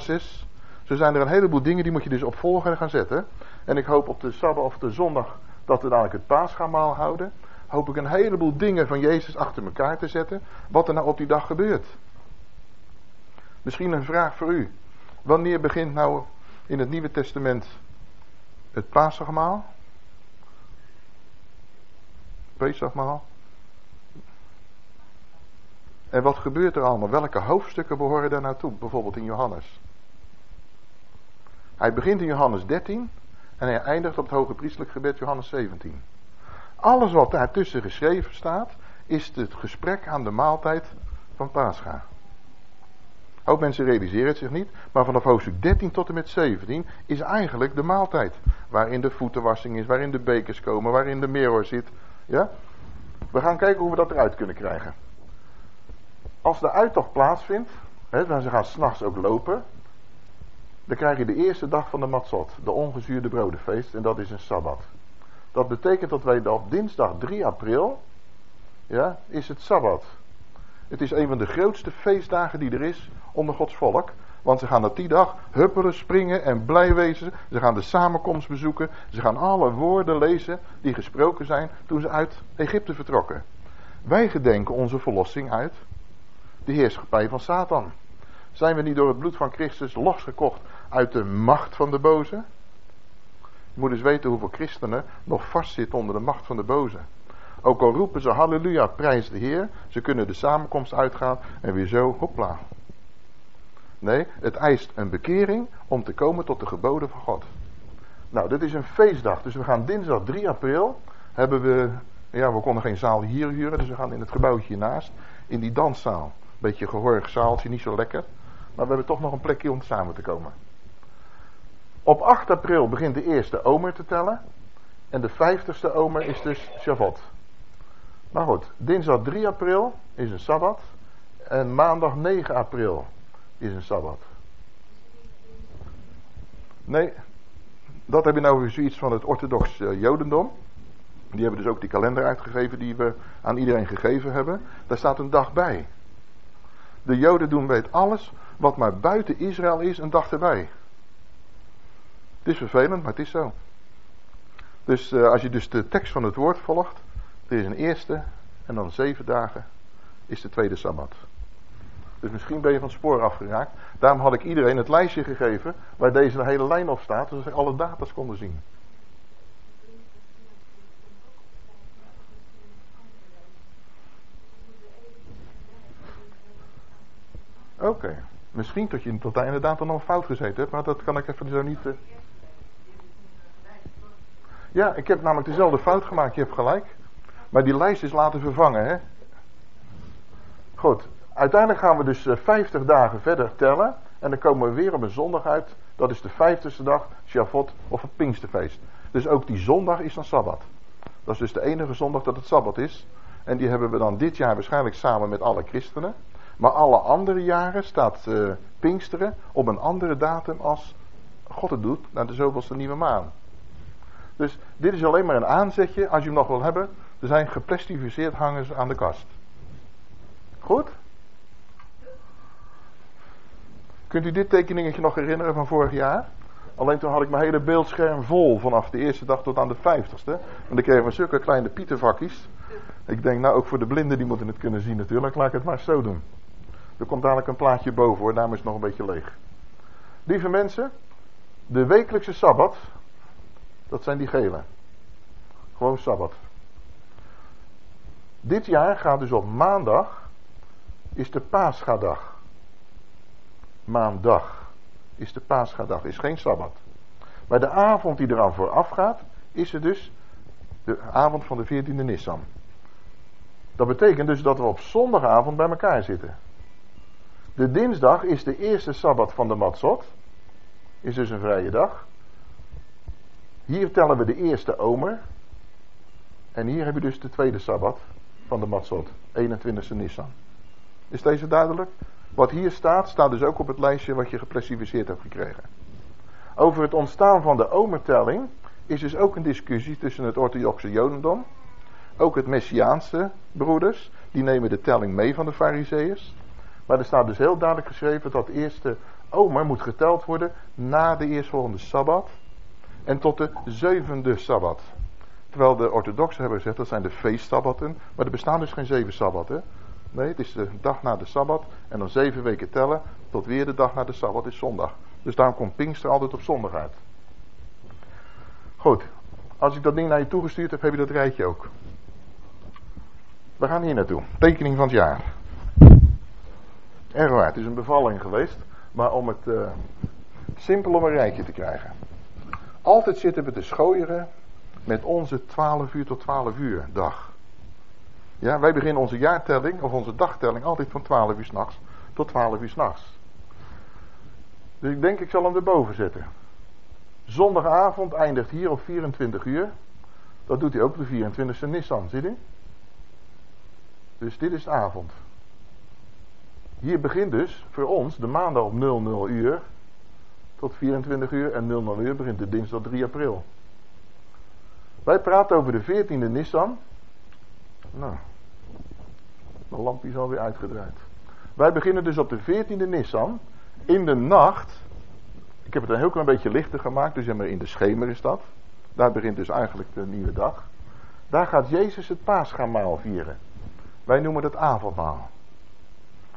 Zo zijn er een heleboel dingen die moet je dus op volgende gaan zetten. En ik hoop op de Sabbat of de zondag dat we dadelijk het paasgamaal houden. Hoop ik een heleboel dingen van Jezus achter elkaar te zetten. Wat er nou op die dag gebeurt. Misschien een vraag voor u. Wanneer begint nou in het Nieuwe Testament het paasgamaal? Pesachmaal? En wat gebeurt er allemaal? Welke hoofdstukken behoren daar naartoe? Bijvoorbeeld in Johannes. Hij begint in Johannes 13 en hij eindigt op het hoge priestelijk gebed Johannes 17. Alles wat daartussen geschreven staat, is het gesprek aan de maaltijd van Pascha. Ook mensen realiseren het zich niet, maar vanaf hoofdstuk 13 tot en met 17 is eigenlijk de maaltijd. Waarin de voetenwassing is, waarin de bekers komen, waarin de meerhoor zit. Ja? We gaan kijken hoe we dat eruit kunnen krijgen. Als de uittocht plaatsvindt, hè, dan ze gaan s'nachts ook lopen, dan krijg je de eerste dag van de matzot, de ongezuurde brodenfeest, en dat is een sabbat. Dat betekent dat wij op dinsdag 3 april, ja, is het sabbat. Het is een van de grootste feestdagen die er is onder Gods volk. Want ze gaan op die dag huppelen, springen en blij wezen. Ze gaan de samenkomst bezoeken. Ze gaan alle woorden lezen die gesproken zijn toen ze uit Egypte vertrokken. Wij gedenken onze verlossing uit de heerschappij van Satan. Zijn we niet door het bloed van Christus losgekocht uit de macht van de boze? Je moet eens weten hoeveel christenen nog vastzitten onder de macht van de boze. Ook al roepen ze halleluja, prijs de Heer. Ze kunnen de samenkomst uitgaan en weer zo, hopla. Nee, het eist een bekering om te komen tot de geboden van God. Nou, dit is een feestdag. Dus we gaan dinsdag 3 april. Hebben we, ja, we konden geen zaal hier huren. Dus we gaan in het gebouwtje hiernaast. In die danszaal. Beetje gehoorig zaaltje, niet zo lekker. Maar we hebben toch nog een plekje om samen te komen. Op 8 april begint de eerste omer te tellen. En de vijftigste omer is dus Shavuot. Maar goed, dinsdag 3 april is een Sabbat. En maandag 9 april is een Sabbat. Nee, dat heb je nou weer zoiets van het orthodox uh, Jodendom. Die hebben dus ook die kalender uitgegeven die we aan iedereen gegeven hebben. Daar staat een dag bij. De Joden doen weet alles wat maar buiten Israël is een dag erbij. Het is vervelend, maar het is zo. Dus uh, als je dus de tekst van het woord volgt, er is een eerste en dan zeven dagen is de tweede Sabbat. Dus misschien ben je van het spoor afgeraakt. Daarom had ik iedereen het lijstje gegeven waar deze hele lijn op staat, zodat ze alle data's konden zien. Oké. Misschien tot je tot daar inderdaad dan nog fout gezeten hebt, maar dat kan ik even zo niet. Uh... Ja, ik heb namelijk dezelfde fout gemaakt, je hebt gelijk. Maar die lijst is laten vervangen, hè? Goed, uiteindelijk gaan we dus 50 eh, dagen verder tellen. En dan komen we weer op een zondag uit. Dat is de vijftigste dag, Shavuot of het Pinksterfeest. Dus ook die zondag is dan Sabbat. Dat is dus de enige zondag dat het Sabbat is. En die hebben we dan dit jaar waarschijnlijk samen met alle christenen. Maar alle andere jaren staat uh, Pinksteren op een andere datum als God het doet, naar de zoveelste nieuwe maan. Dus dit is alleen maar een aanzetje, als je hem nog wil hebben. Er zijn geplastificeerd hangers aan de kast. Goed? Kunt u dit tekeningetje nog herinneren van vorig jaar? Alleen toen had ik mijn hele beeldscherm vol vanaf de eerste dag tot aan de vijftigste. En dan kregen we zulke kleine pietervakjes. Ik denk nou ook voor de blinden die moeten het kunnen zien natuurlijk. Laat ik het maar zo doen. Er komt dadelijk een plaatje boven hoor, daarom is het nog een beetje leeg. Lieve mensen, de wekelijkse Sabbat, dat zijn die gele. Gewoon Sabbat. Dit jaar gaat dus op maandag, is de paasgadag. Maandag is de paasgadag, is geen Sabbat. Maar de avond die eraan vooraf gaat, is er dus de avond van de 14e Nissan. Dat betekent dus dat we op zondagavond bij elkaar zitten. De dinsdag is de eerste sabbat van de Matzot. Is dus een vrije dag. Hier tellen we de eerste omer. En hier heb je dus de tweede sabbat van de Matzot. 21e Nissan. Is deze duidelijk? Wat hier staat, staat dus ook op het lijstje wat je gepressificeerd hebt gekregen. Over het ontstaan van de omertelling is dus ook een discussie tussen het orthodoxe jodendom. Ook het messiaanse broeders, die nemen de telling mee van de fariseeërs. Maar er staat dus heel duidelijk geschreven dat eerste omer moet geteld worden na de eerstvolgende Sabbat. En tot de zevende Sabbat. Terwijl de orthodoxen hebben gezegd dat zijn de feestsabbatten. Maar er bestaan dus geen zeven sabbatten. Nee, het is de dag na de Sabbat. En dan zeven weken tellen tot weer de dag na de Sabbat is zondag. Dus daarom komt Pinkster altijd op zondag uit. Goed, als ik dat ding naar je toegestuurd heb, heb je dat rijtje ook. We gaan hier naartoe. Tekening van het jaar. Erg waar, het is een bevalling geweest. Maar om het uh, simpel om een rijtje te krijgen. Altijd zitten we te schooieren met onze 12 uur tot 12 uur dag. Ja, wij beginnen onze jaartelling of onze dagtelling altijd van 12 uur s'nachts tot 12 uur s'nachts. Dus ik denk ik zal hem erboven zetten. Zondagavond eindigt hier op 24 uur. Dat doet hij ook op de 24e Nissan, ziet u? Dus dit is de avond. Hier begint dus voor ons de maandag op 00 uur tot 24 uur en 00 uur begint de dinsdag 3 april. Wij praten over de 14e Nissan. Nou, de lampje is alweer uitgedraaid. Wij beginnen dus op de 14e Nissan. In de nacht. Ik heb het een heel klein beetje lichter gemaakt. Dus in de schemer is dat. Daar begint dus eigenlijk de nieuwe dag. Daar gaat Jezus het paasgamaal vieren. Wij noemen het avondmaal.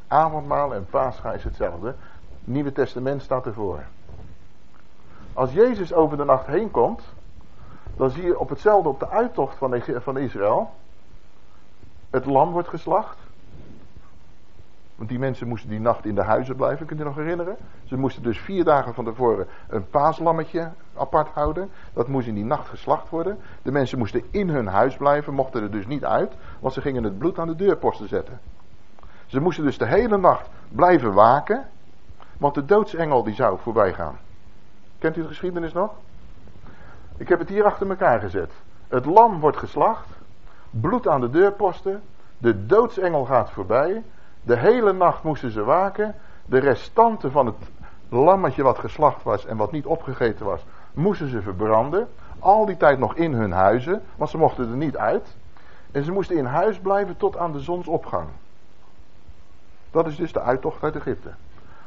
Avondmaal en paascha is hetzelfde. Nieuwe Testament staat ervoor. Als Jezus over de nacht heen komt, dan zie je op hetzelfde op de uittocht van Israël. Het lam wordt geslacht. Want die mensen moesten die nacht in de huizen blijven, kunt u nog herinneren? Ze moesten dus vier dagen van tevoren een paaslammetje apart houden. Dat moest in die nacht geslacht worden. De mensen moesten in hun huis blijven, mochten er dus niet uit, want ze gingen het bloed aan de deurposten zetten. Ze moesten dus de hele nacht blijven waken, want de doodsengel die zou voorbij gaan. Kent u de geschiedenis nog? Ik heb het hier achter elkaar gezet. Het lam wordt geslacht, bloed aan de deurposten, de doodsengel gaat voorbij, de hele nacht moesten ze waken, de restanten van het lammetje wat geslacht was en wat niet opgegeten was, moesten ze verbranden. Al die tijd nog in hun huizen, want ze mochten er niet uit. En ze moesten in huis blijven tot aan de zonsopgang. Dat is dus de uittocht uit Egypte.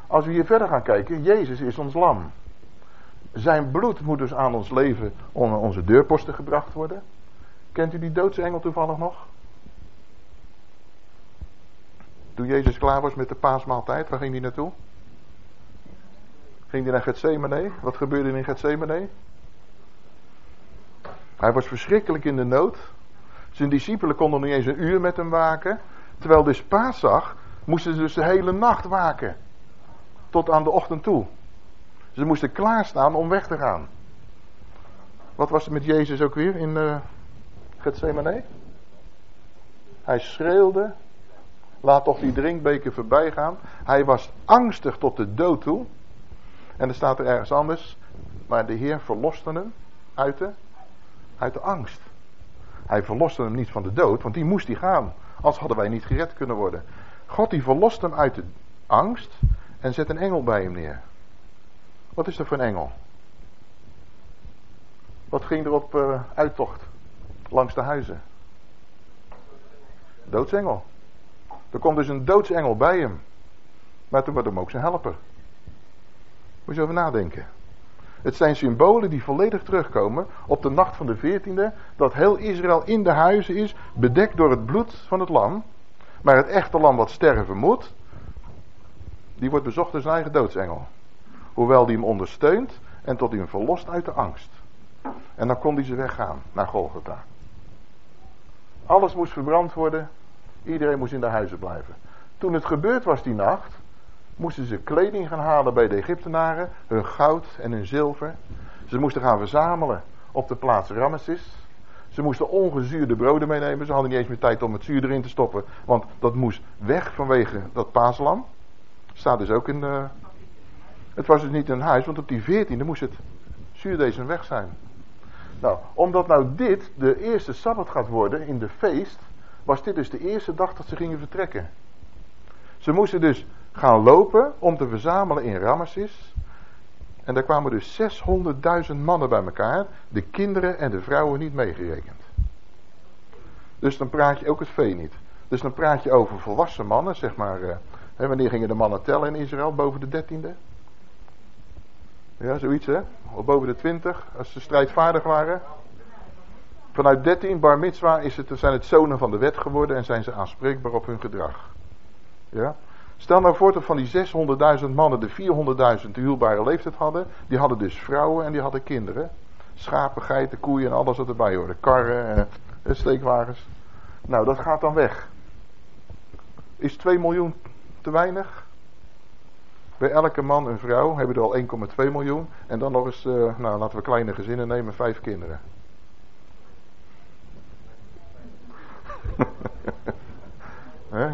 Als we hier verder gaan kijken, Jezus is ons lam. Zijn bloed moet dus aan ons leven onder onze deurposten gebracht worden. Kent u die doodsengel toevallig nog? Toen Jezus klaar was met de paasmaaltijd, waar ging hij naartoe? Ging hij naar Gethsemane? Wat gebeurde in Gethsemane? Hij was verschrikkelijk in de nood. Zijn discipelen konden niet eens een uur met hem waken. Terwijl dus zag, moesten ze dus de hele nacht waken. Tot aan de ochtend toe. Ze moesten klaarstaan om weg te gaan. Wat was er met Jezus ook weer in uh, Gethsemane? Hij schreeuwde, laat toch die drinkbeker voorbij gaan. Hij was angstig tot de dood toe. En er staat er ergens anders, maar de Heer verloste hem uit de, uit de angst. Hij verloste hem niet van de dood, want die moest hij gaan. Als hadden wij niet gered kunnen worden. God die verlost hem uit de angst en zet een engel bij hem neer. Wat is er voor een engel? Wat ging er op uh, uittocht langs de huizen? Doodsengel. Er komt dus een doodsengel bij hem. Maar toen werd hem ook zijn helper. Moet je over nadenken. Het zijn symbolen die volledig terugkomen op de nacht van de 14e. Dat heel Israël in de huizen is, bedekt door het bloed van het lam. Maar het echte lam wat sterven moet, die wordt bezocht door zijn eigen doodsengel. Hoewel die hem ondersteunt en tot hij hem verlost uit de angst. En dan kon hij ze weggaan naar Golgotha. Alles moest verbrand worden. Iedereen moest in de huizen blijven. Toen het gebeurd was die nacht, moesten ze kleding gaan halen bij de Egyptenaren, hun goud en hun zilver. Ze moesten gaan verzamelen op de plaats Ramesses. Ze moesten ongezuurde broden meenemen. Ze hadden niet eens meer tijd om het zuur erin te stoppen, want dat moest weg vanwege dat paaslam. Staat dus ook in de het was dus niet een huis, want op die veertiende moest het zuurdezen weg zijn. Nou, omdat nou dit de eerste Sabbat gaat worden in de feest, was dit dus de eerste dag dat ze gingen vertrekken. Ze moesten dus gaan lopen om te verzamelen in Ramesses. En daar kwamen dus 600.000 mannen bij elkaar, de kinderen en de vrouwen niet meegerekend. Dus dan praat je ook het vee niet. Dus dan praat je over volwassen mannen, zeg maar uh, En wanneer gingen de mannen tellen in Israël? Boven de dertiende? Ja, zoiets hè? Of boven de twintig, als ze strijdvaardig waren. Vanuit 13 bar mitzwa is het, zijn het zonen van de wet geworden en zijn ze aanspreekbaar op hun gedrag. Ja? Stel nou voor dat van die 600.000 mannen de 400.000 de huwbare leeftijd hadden. Die hadden dus vrouwen en die hadden kinderen. Schapen, geiten, koeien en alles wat erbij hoorde. Karren, eh, steekwagens. Nou, dat gaat dan weg. Is 2 miljoen te weinig? Bij elke man en vrouw hebben er al 1,2 miljoen. En dan nog eens, uh, nou laten we kleine gezinnen nemen, vijf kinderen.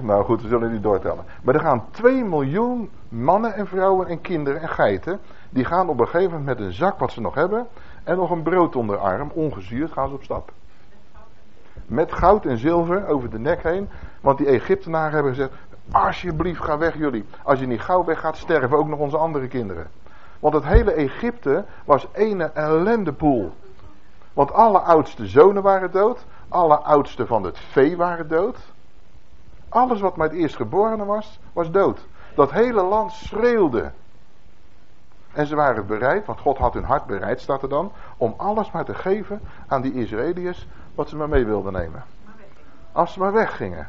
Nou goed, we zullen niet doortellen. Maar er gaan 2 miljoen mannen en vrouwen en kinderen en geiten. Die gaan op een gegeven moment met een zak wat ze nog hebben. En nog een brood onder de arm, ongezuurd, gaan ze op stap. Met goud en zilver over de nek heen. Want die Egyptenaren hebben gezegd: Alsjeblieft, ga weg jullie. Als je niet gauw weg gaat, sterven ook nog onze andere kinderen. Want het hele Egypte was ene ellendepoel. Want alle oudste zonen waren dood. Alle oudsten van het vee waren dood. Alles wat met het eerstgeborene was, was dood. Dat hele land schreeuwde. En ze waren bereid, want God had hun hart bereid, staat er dan, om alles maar te geven aan die Israëliërs wat ze maar mee wilden nemen. Als ze maar weggingen.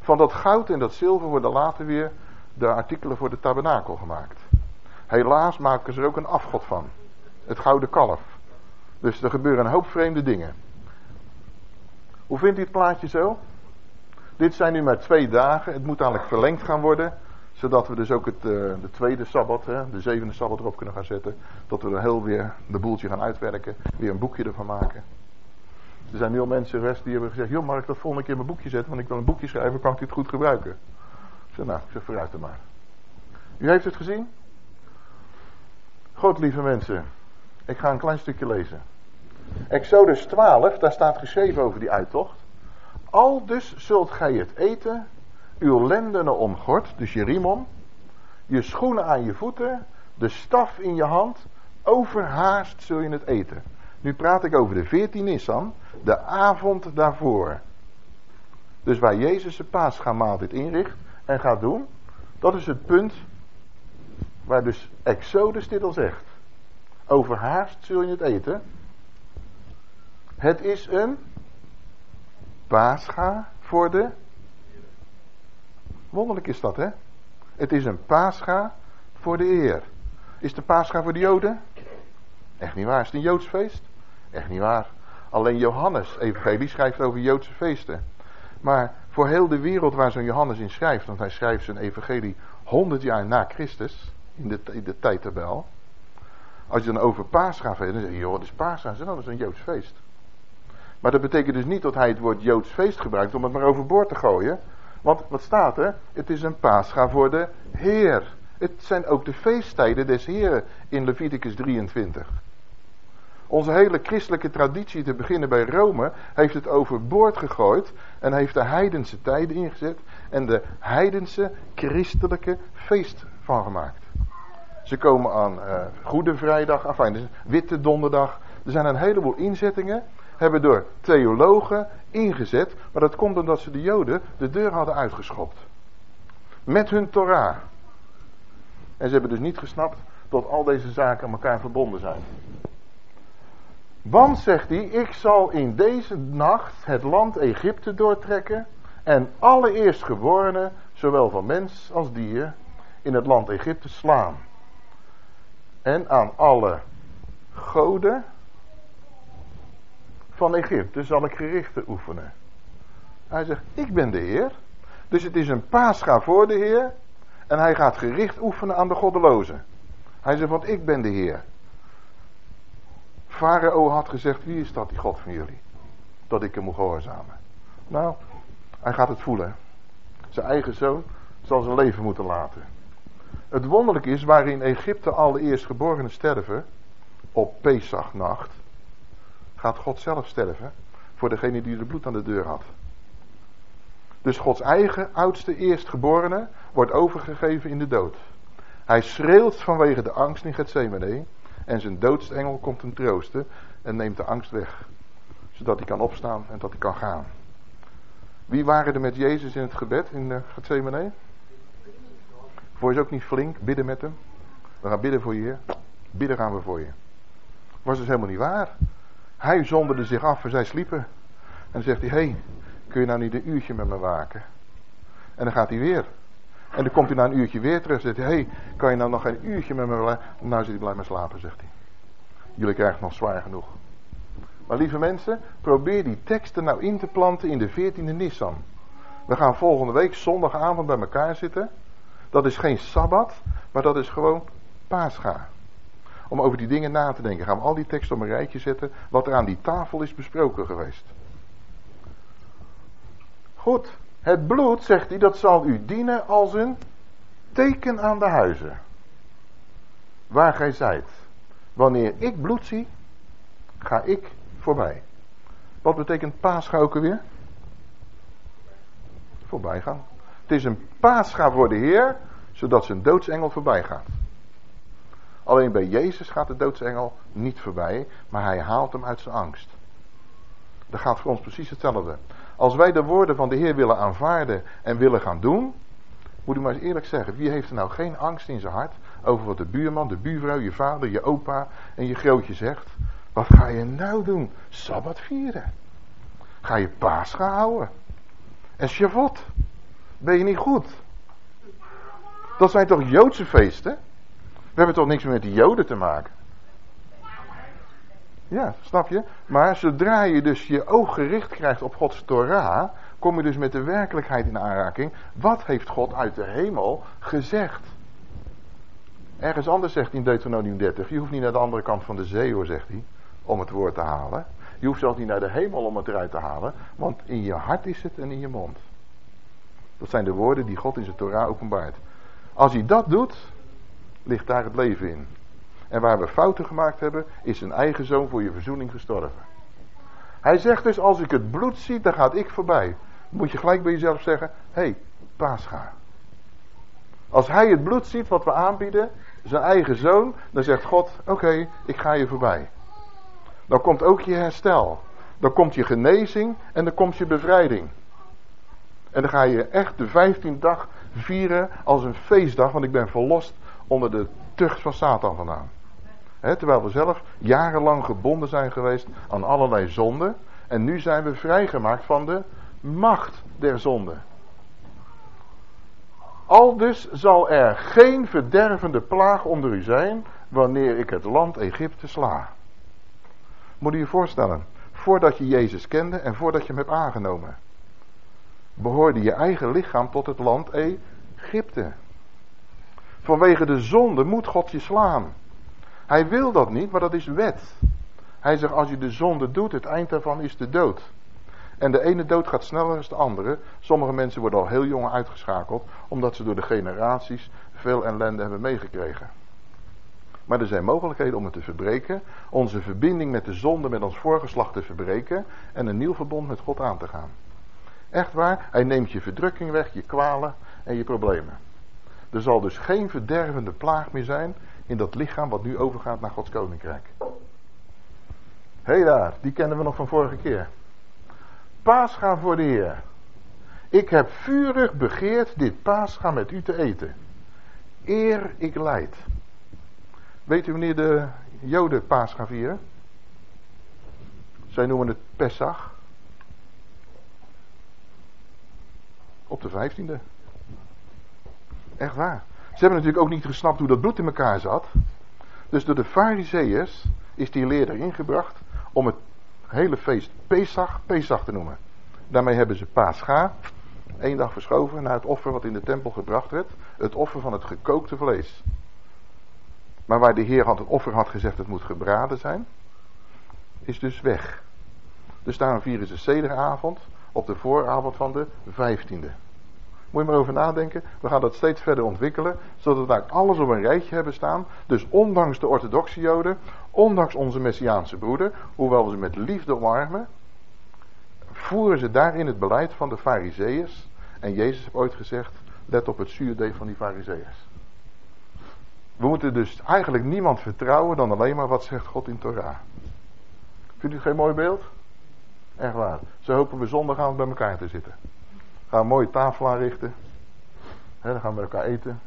Van dat goud en dat zilver worden later weer de artikelen voor de tabernakel gemaakt. Helaas maken ze er ook een afgod van. Het gouden kalf. Dus er gebeuren een hoop vreemde dingen. Hoe vindt u het plaatje zo? Dit zijn nu maar twee dagen. Het moet eigenlijk verlengd gaan worden. Zodat we dus ook het, uh, de tweede sabbat, hè, de zevende sabbat erop kunnen gaan zetten. Dat we er heel weer de boeltje gaan uitwerken. Weer een boekje ervan maken. Er zijn nu al mensen geweest die hebben gezegd: Joh, mag ik dat volgende keer in mijn boekje zetten? Want ik wil een boekje schrijven, kan ik dit goed gebruiken? Ik zeg: Nou, ik zeg vooruit er maar. U heeft het gezien? God, lieve mensen, ik ga een klein stukje lezen. Exodus 12, daar staat geschreven over die uittocht. Al dus zult gij het eten, uw lendenen omgord, dus je riem je schoenen aan je voeten, de staf in je hand, overhaast zul je het eten. Nu praat ik over de 14 Nissan, de avond daarvoor. Dus waar Jezus de dit inricht en gaat doen, dat is het punt waar dus Exodus dit al zegt. Overhaast zul je het eten. Het is een paascha voor de. Wonderlijk is dat, hè? Het is een paascha voor de Heer. Is de paascha voor de Joden? Echt niet waar. Is het een Joods feest? Echt niet waar. Alleen Johannes, evangelie, schrijft over Joodse feesten. Maar voor heel de wereld waar zo'n Johannes in schrijft, want hij schrijft zijn evangelie 100 jaar na Christus, in de, in de tijdtabel. Als je dan over paas gaat dan zeg je, joh, wat is Pascha? Dat is een Joods feest. Maar dat betekent dus niet dat hij het woord Joods feest gebruikt om het maar overboord te gooien. Want wat staat er? Het is een paascha voor de Heer. Het zijn ook de feesttijden des Heeren in Leviticus 23. Onze hele christelijke traditie, te beginnen bij Rome, heeft het overboord gegooid en heeft de heidense tijden ingezet en de heidense christelijke feest van gemaakt. Ze komen aan uh, Goede Vrijdag, enfin, dus Witte Donderdag. Er zijn een heleboel inzettingen, hebben door theologen ingezet, maar dat komt omdat ze de Joden de deur hadden uitgeschopt. Met hun Torah. En ze hebben dus niet gesnapt dat al deze zaken aan elkaar verbonden zijn. Want, zegt hij, ik zal in deze nacht het land Egypte doortrekken en alle eerstgeborenen, zowel van mens als dier, in het land Egypte slaan. En aan alle goden van Egypte zal ik gerichten oefenen. Hij zegt, ik ben de Heer. Dus het is een paascha voor de Heer. En hij gaat gericht oefenen aan de goddelozen. Hij zegt, want ik ben de Heer. Farao had gezegd, wie is dat, die God van jullie? Dat ik hem moet gehoorzamen. Nou, hij gaat het voelen. Zijn eigen zoon zal zijn leven moeten laten. Het wonderlijke is, waarin Egypte alle eerstgeborenen sterven, op Pesachnacht, gaat God zelf sterven voor degene die de bloed aan de deur had. Dus Gods eigen oudste eerstgeborene wordt overgegeven in de dood. Hij schreeuwt vanwege de angst in Gethsemane en zijn doodsengel komt hem troosten en neemt de angst weg. Zodat hij kan opstaan en dat hij kan gaan. Wie waren er met Jezus in het gebed in Gethsemane? Voor is ook niet flink, bidden met hem. We gaan bidden voor je. Bidden gaan we voor je. Was dus helemaal niet waar. Hij zonderde zich af en zij sliepen. En dan zegt hij, hé, hey, kun je nou niet een uurtje met me waken? En dan gaat hij weer. En dan komt hij na een uurtje weer terug en zegt hij, hé, hey, kan je nou nog een uurtje met me blijven? Nou zit hij blij slapen, zegt hij. Jullie krijgen nog zwaar genoeg. Maar lieve mensen, probeer die teksten nou in te planten in de 14e Nissan. We gaan volgende week zondagavond bij elkaar zitten. Dat is geen Sabbat, maar dat is gewoon Pascha. Om over die dingen na te denken. Gaan we al die teksten op een rijtje zetten. Wat er aan die tafel is besproken geweest. Goed. Het bloed, zegt hij, dat zal u dienen als een teken aan de huizen. Waar gij zijt. Wanneer ik bloed zie, ga ik voorbij. Wat betekent paascha ook alweer? Voorbij gaan. Het is een paascha voor de Heer, zodat zijn doodsengel voorbij gaat. Alleen bij Jezus gaat de doodsengel niet voorbij, maar hij haalt hem uit zijn angst. Dat gaat voor ons precies hetzelfde. Als wij de woorden van de Heer willen aanvaarden en willen gaan doen, moet ik maar eens eerlijk zeggen, wie heeft er nou geen angst in zijn hart over wat de buurman, de buurvrouw, je vader, je opa en je grootje zegt? Wat ga je nou doen? Sabbat vieren. Ga je paas gaan houden. En Shavuot. Ben je niet goed? Dat zijn toch Joodse feesten? We hebben toch niks meer met die Joden te maken? Ja, snap je? Maar zodra je dus je oog gericht krijgt op Gods Torah, kom je dus met de werkelijkheid in aanraking. Wat heeft God uit de hemel gezegd? Ergens anders zegt hij in Deuteronomium 30, je hoeft niet naar de andere kant van de zee hoor, zegt hij, om het woord te halen. Je hoeft zelfs niet naar de hemel om het eruit te halen, want in je hart is het en in je mond. Dat zijn de woorden die God in zijn Torah openbaart. Als hij dat doet, ligt daar het leven in. En waar we fouten gemaakt hebben, is zijn eigen zoon voor je verzoening gestorven. Hij zegt dus, als ik het bloed zie, dan gaat ik voorbij. moet je gelijk bij jezelf zeggen, hé, hey. Als hij het bloed ziet wat we aanbieden, zijn eigen zoon, dan zegt God, oké, ik ga je voorbij. Dan komt ook je herstel. Dan komt je genezing en dan komt je bevrijding. En dan ga je echt de 15 dag vieren als een feestdag, want ik ben verlost onder de tucht van Satan vandaan. terwijl we zelf jarenlang gebonden zijn geweest aan allerlei zonden. En nu zijn we vrijgemaakt van de macht der zonde. Al dus zal er geen verdervende plaag onder u zijn wanneer ik het land Egypte sla. Moet je je voorstellen, voordat je Jezus kende en voordat je hem hebt aangenomen, behoorde je eigen lichaam tot het land Egypte. Vanwege de zonde moet God je slaan. Hij wil dat niet, maar dat is wet. Hij zegt, als je de zonde doet, het eind daarvan is de dood. En de ene dood gaat sneller dan de andere. Sommige mensen worden al heel jong uitgeschakeld, omdat ze door de generaties veel ellende hebben meegekregen. Maar er zijn mogelijkheden om het te verbreken, onze verbinding met de zonde, met ons voorgeslacht te verbreken en een nieuw verbond met God aan te gaan. Echt waar, hij neemt je verdrukking weg, je kwalen en je problemen. Er zal dus geen verdervende plaag meer zijn in dat lichaam wat nu overgaat naar Gods koninkrijk. Hé hey daar, die kennen we nog van vorige keer. Paascha voor de Heer. Ik heb vurig begeerd dit paascha met u te eten. Eer ik leid. Weet u wanneer de Joden paascha vieren? Zij noemen het Pesach. Op de vijftiende. Echt waar. Ze hebben natuurlijk ook niet gesnapt hoe dat bloed in elkaar zat. Dus door de fariseeërs is die leer erin gebracht om het hele feest Pesach, Pesach te noemen. Daarmee hebben ze Pascha, één dag verschoven naar het offer wat in de tempel gebracht werd. Het offer van het gekookte vlees. Maar waar de Heer had het offer had gezegd het moet gebraden zijn, is dus weg. Dus daarom vieren ze zederavond op de vooravond van de vijftiende. Moet je maar over nadenken. We gaan dat steeds verder ontwikkelen. Zodat we daar alles op een rijtje hebben staan. Dus ondanks de orthodoxe joden. Ondanks onze Messiaanse broeder. Hoewel we ze met liefde omarmen. Voeren ze daarin het beleid van de fariseeërs. En Jezus heeft ooit gezegd. Let op het zuurdeeg van die fariseeërs. We moeten dus eigenlijk niemand vertrouwen dan alleen maar wat zegt God in Torah. Vindt u geen mooi beeld? Echt waar. Zo hopen we zondagavond bij elkaar te zitten. Gaan een mooie tafel aanrichten. dan gaan we met elkaar eten.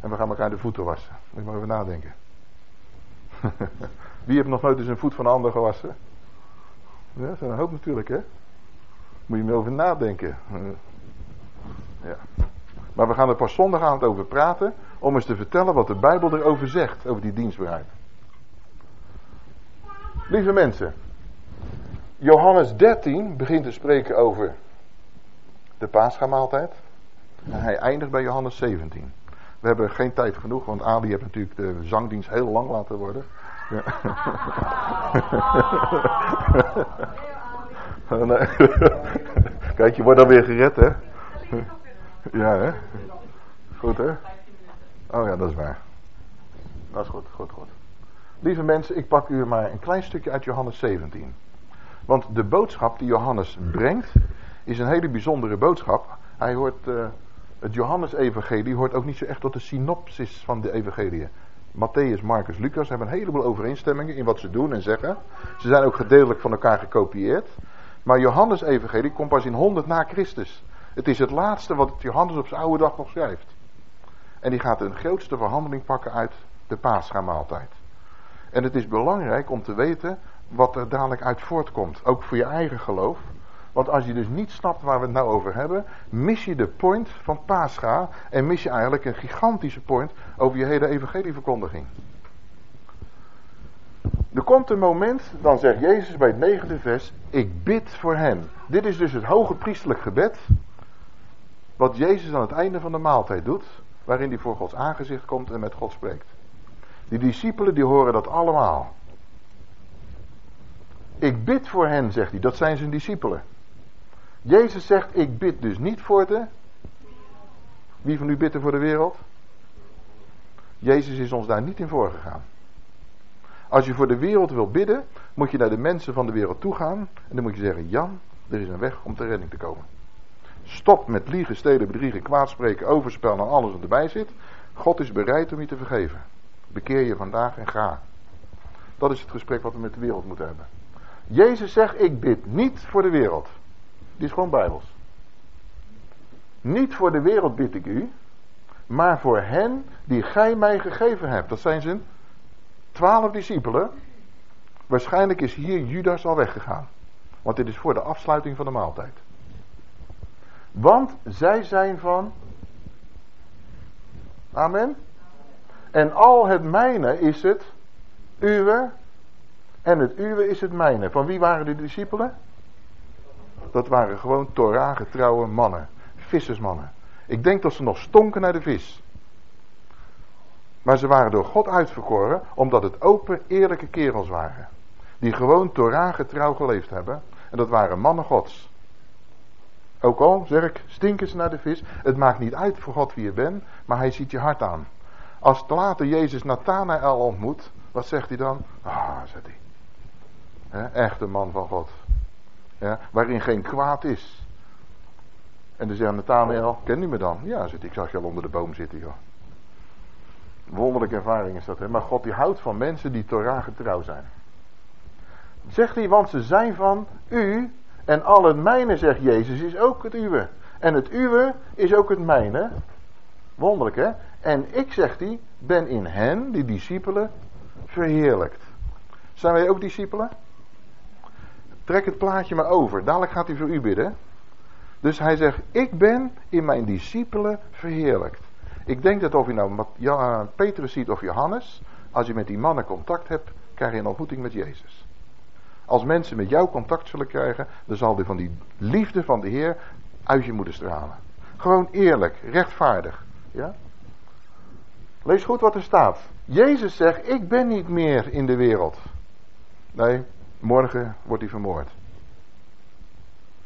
En we gaan elkaar de voeten wassen. Moet je maar even nadenken. Wie heeft nog nooit eens een voet van een ander gewassen? Ja, dat zijn een hoop natuurlijk, hè? Moet je me over nadenken. Ja. Maar we gaan er pas zondagavond over praten. Om eens te vertellen wat de Bijbel erover zegt. Over die dienstbaarheid. Lieve mensen. Johannes 13 begint te spreken over de paasgamaaltijd. En hij eindigt bij Johannes 17. We hebben geen tijd genoeg, want Ali heeft natuurlijk de zangdienst heel lang laten worden. Ja. Kijk, je wordt dan weer gered, hè? Ja, hè? Goed, hè? Oh ja, dat is waar. Dat is goed, goed, goed. Lieve mensen, ik pak u maar een klein stukje uit Johannes 17. Want de boodschap die Johannes brengt, is een hele bijzondere boodschap. Hij hoort, uh, het Johannes-evangelie hoort ook niet zo echt tot de synopsis van de evangelieën. Matthäus, Marcus, Lucas hebben een heleboel overeenstemmingen in wat ze doen en zeggen. Ze zijn ook gedeeltelijk van elkaar gekopieerd. Maar Johannes-evangelie komt pas in 100 na Christus. Het is het laatste wat Johannes op zijn oude dag nog schrijft. En die gaat een grootste verhandeling pakken uit de paascha-maaltijd. En het is belangrijk om te weten wat er dadelijk uit voortkomt. Ook voor je eigen geloof. Want als je dus niet snapt waar we het nou over hebben, mis je de point van Pascha en mis je eigenlijk een gigantische point over je hele evangelieverkondiging. Er komt een moment, dan zegt Jezus bij het negende vers, ik bid voor hen. Dit is dus het hoge priestelijk gebed, wat Jezus aan het einde van de maaltijd doet, waarin hij voor Gods aangezicht komt en met God spreekt. Die discipelen die horen dat allemaal. Ik bid voor hen, zegt hij, dat zijn zijn discipelen. Jezus zegt, ik bid dus niet voor de... Wie van u bidt er voor de wereld? Jezus is ons daar niet in voorgegaan. Als je voor de wereld wil bidden, moet je naar de mensen van de wereld toe gaan. En dan moet je zeggen, Jan, er is een weg om ter redding te komen. Stop met liegen, stelen, bedriegen, kwaadspreken, overspellen en alles wat erbij zit. God is bereid om je te vergeven. Bekeer je vandaag en ga. Dat is het gesprek wat we met de wereld moeten hebben. Jezus zegt, ik bid niet voor de wereld. Die is gewoon bijbels. Niet voor de wereld bid ik u, maar voor hen die gij mij gegeven hebt. Dat zijn zijn twaalf discipelen. Waarschijnlijk is hier Judas al weggegaan. Want dit is voor de afsluiting van de maaltijd. Want zij zijn van. Amen. En al het mijne is het uwe. En het uwe is het mijne. Van wie waren de discipelen? Dat waren gewoon Torah getrouwe mannen. Vissersmannen. Ik denk dat ze nog stonken naar de vis. Maar ze waren door God uitverkoren omdat het open, eerlijke kerels waren. Die gewoon Torah getrouw geleefd hebben. En dat waren mannen gods. Ook al, zeg ik, stinken ze naar de vis. Het maakt niet uit voor God wie je bent, maar hij ziet je hart aan. Als later Jezus Nathanael ontmoet, wat zegt hij dan? Ah, zegt hij. echt een man van God. Waarin geen kwaad is. En dan zegt Nathanael, ken je me dan? Ja, zit, ik zag je al onder de boom zitten, joh. Wonderlijke ervaring is dat, hè. Maar God die houdt van mensen die Torah getrouw zijn. Zegt hij, want ze zijn van u en al het mijne, zegt Jezus, is ook het uwe. En het uwe is ook het mijne. Wonderlijk, hè? En ik, zegt hij, ben in hen, die discipelen, verheerlijkt. Zijn wij ook discipelen? Trek het plaatje maar over. Dadelijk gaat hij voor u bidden. Dus hij zegt, ik ben in mijn discipelen verheerlijkt. Ik denk dat of je nou Petrus ziet of Johannes, als je met die mannen contact hebt, krijg je een ontmoeting met Jezus. Als mensen met jou contact zullen krijgen, dan zal er van die liefde van de Heer uit je moeten stralen. Gewoon eerlijk, rechtvaardig. Ja? Lees goed wat er staat. Jezus zegt, ik ben niet meer in de wereld. Nee, morgen wordt hij vermoord.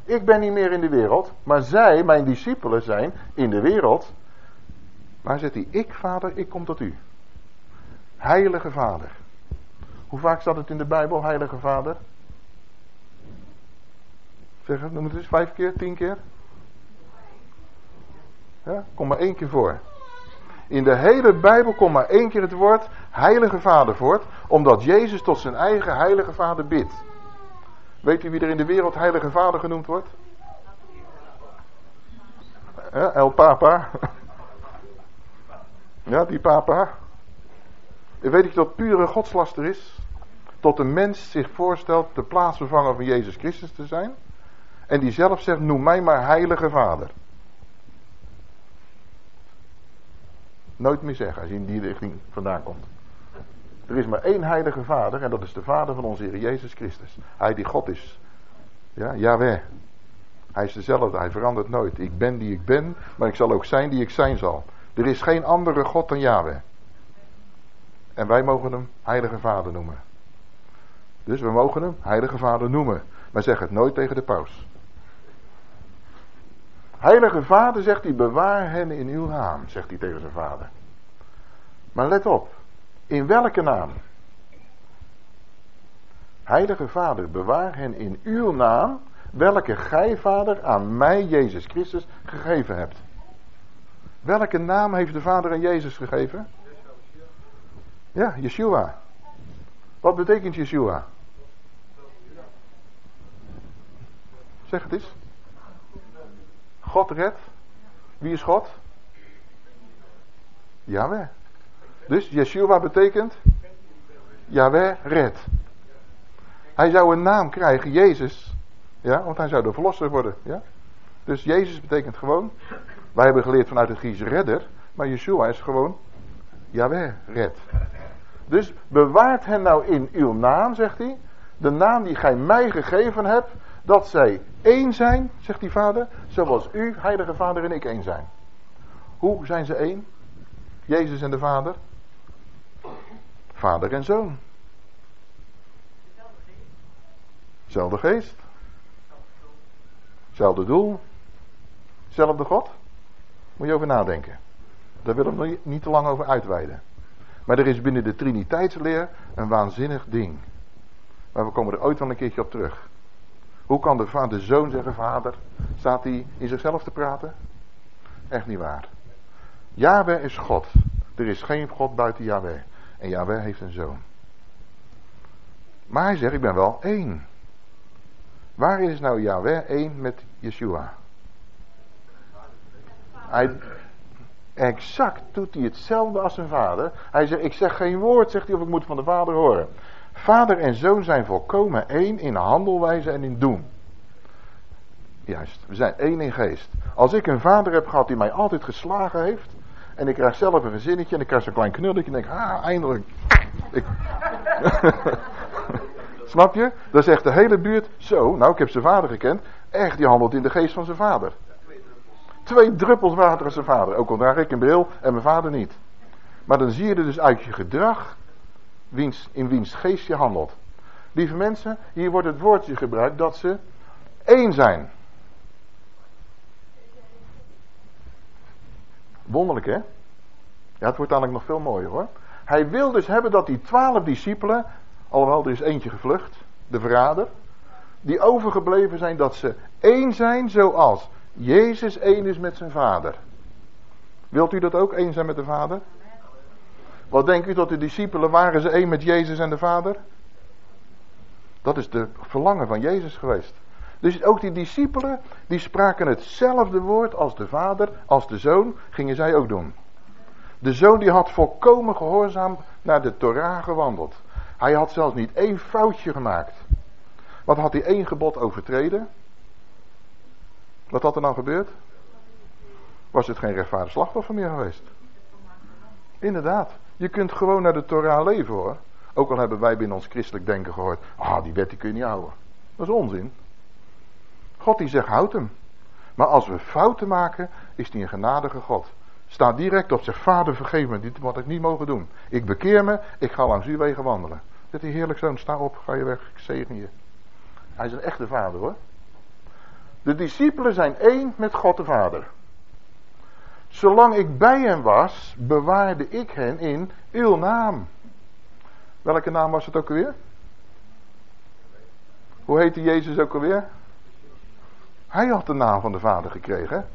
Ik ben niet meer in de wereld, maar zij, mijn discipelen, zijn in de wereld. Waar zit hij? Ik, vader, ik kom tot u. Heilige vader. Hoe vaak staat het in de Bijbel, heilige vader? Zeg het, noem het eens, vijf keer, tien keer? Kom maar één keer voor. In de hele Bijbel komt maar één keer het woord Heilige Vader voort, omdat Jezus tot zijn eigen Heilige Vader bidt. Weet u wie er in de wereld Heilige Vader genoemd wordt? El Papa. Ja, die papa. Weet je dat pure godslaster is? Tot een mens zich voorstelt de plaatsvervanger van Jezus Christus te zijn. En die zelf zegt, noem mij maar heilige vader. Nooit meer zeggen als je in die richting vandaan komt. Er is maar één heilige vader en dat is de vader van onze Heer Jezus Christus. Hij die God is. Ja, Yahweh. Hij is dezelfde, hij verandert nooit. Ik ben die ik ben, maar ik zal ook zijn die ik zijn zal. Er is geen andere God dan Yahweh. En wij mogen hem heilige vader noemen. Dus we mogen hem heilige vader noemen. Maar zeg het nooit tegen de paus. Heilige vader, zegt hij, bewaar hen in uw naam, zegt hij tegen zijn vader. Maar let op, in welke naam? Heilige vader, bewaar hen in uw naam, welke gij, vader, aan mij, Jezus Christus, gegeven hebt. Welke naam heeft de vader aan Jezus gegeven? Ja, Yeshua. Wat betekent Yeshua? Zeg het eens. God redt. Wie is God? Yahweh. Dus Yeshua betekent Yahweh redt. Hij zou een naam krijgen, Jezus. Ja, want hij zou de verlosser worden. Ja? Dus Jezus betekent gewoon. Wij hebben geleerd vanuit het Grieks redder. Maar Yeshua is gewoon Yahweh redt. Dus bewaart hen nou in uw naam, zegt hij. De naam die gij mij gegeven hebt. Dat zij één zijn, zegt die vader. Zoals u, heilige vader en ik één zijn. Hoe zijn ze één? Jezus en de vader. Vader en zoon. Zelfde geest. Zelfde doel. Zelfde God. Moet je over nadenken. Daar willen we niet te lang over uitweiden. Maar er is binnen de Triniteitsleer een waanzinnig ding. Maar we komen er ooit wel een keertje op terug. Hoe kan de, vader, de zoon zeggen, vader, staat hij in zichzelf te praten? Echt niet waar. Yahweh is God. Er is geen God buiten Yahweh. En Yahweh heeft een zoon. Maar hij zegt, ik ben wel één. Waar is nou Yahweh één met Yeshua? Hij, exact doet hij hetzelfde als zijn vader. Hij zegt, ik zeg geen woord, zegt hij, of ik moet van de vader horen. Vader en zoon zijn volkomen één in handelwijze en in doen. Juist, we zijn één in geest. Als ik een vader heb gehad die mij altijd geslagen heeft. En ik krijg zelf een gezinnetje en ik krijg zo'n klein knulletje en denk, ah, eindelijk. Ik... Snap je? Dan zegt de hele buurt, zo, nou ik heb zijn vader gekend. Echt, die handelt in de geest van zijn vader. Twee druppels water als zijn vader. Ook al draag ik een bril en mijn vader niet. Maar dan zie je er dus uit je gedrag wiens, in wiens geest je handelt. Lieve mensen, hier wordt het woordje gebruikt dat ze één zijn. Wonderlijk hè? Ja, het wordt eigenlijk nog veel mooier hoor. Hij wil dus hebben dat die twaalf discipelen, alhoewel er is eentje gevlucht, de verrader, die overgebleven zijn, dat ze één zijn zoals Jezus één is met zijn vader. Wilt u dat ook één zijn met de vader? Wat denkt u dat de discipelen waren ze één met Jezus en de Vader? Dat is de verlangen van Jezus geweest. Dus ook die discipelen, die spraken hetzelfde woord als de Vader, als de Zoon, gingen zij ook doen. De Zoon die had volkomen gehoorzaam naar de Torah gewandeld. Hij had zelfs niet één foutje gemaakt. Wat had hij één gebod overtreden? Wat had er nou gebeurd? Was het geen rechtvaardig slachtoffer meer geweest? Inderdaad. Je kunt gewoon naar de Torah leven hoor. Ook al hebben wij binnen ons christelijk denken gehoord. Ah, die wet die kun je niet houden. Dat is onzin. God die zegt houd hem. Maar als we fouten maken, is hij een genadige God. Sta direct op, zegt vader vergeef me, dit wat ik niet mogen doen. Ik bekeer me, ik ga langs uw wegen wandelen. Zet die heerlijk zoon, sta op, ga je weg, ik zegen je. Hij is een echte vader hoor. De discipelen zijn één met God de Vader. Zolang ik bij hen was, bewaarde ik hen in uw naam. Welke naam was het ook alweer? Hoe heette Jezus ook alweer? Hij had de naam van de Vader gekregen.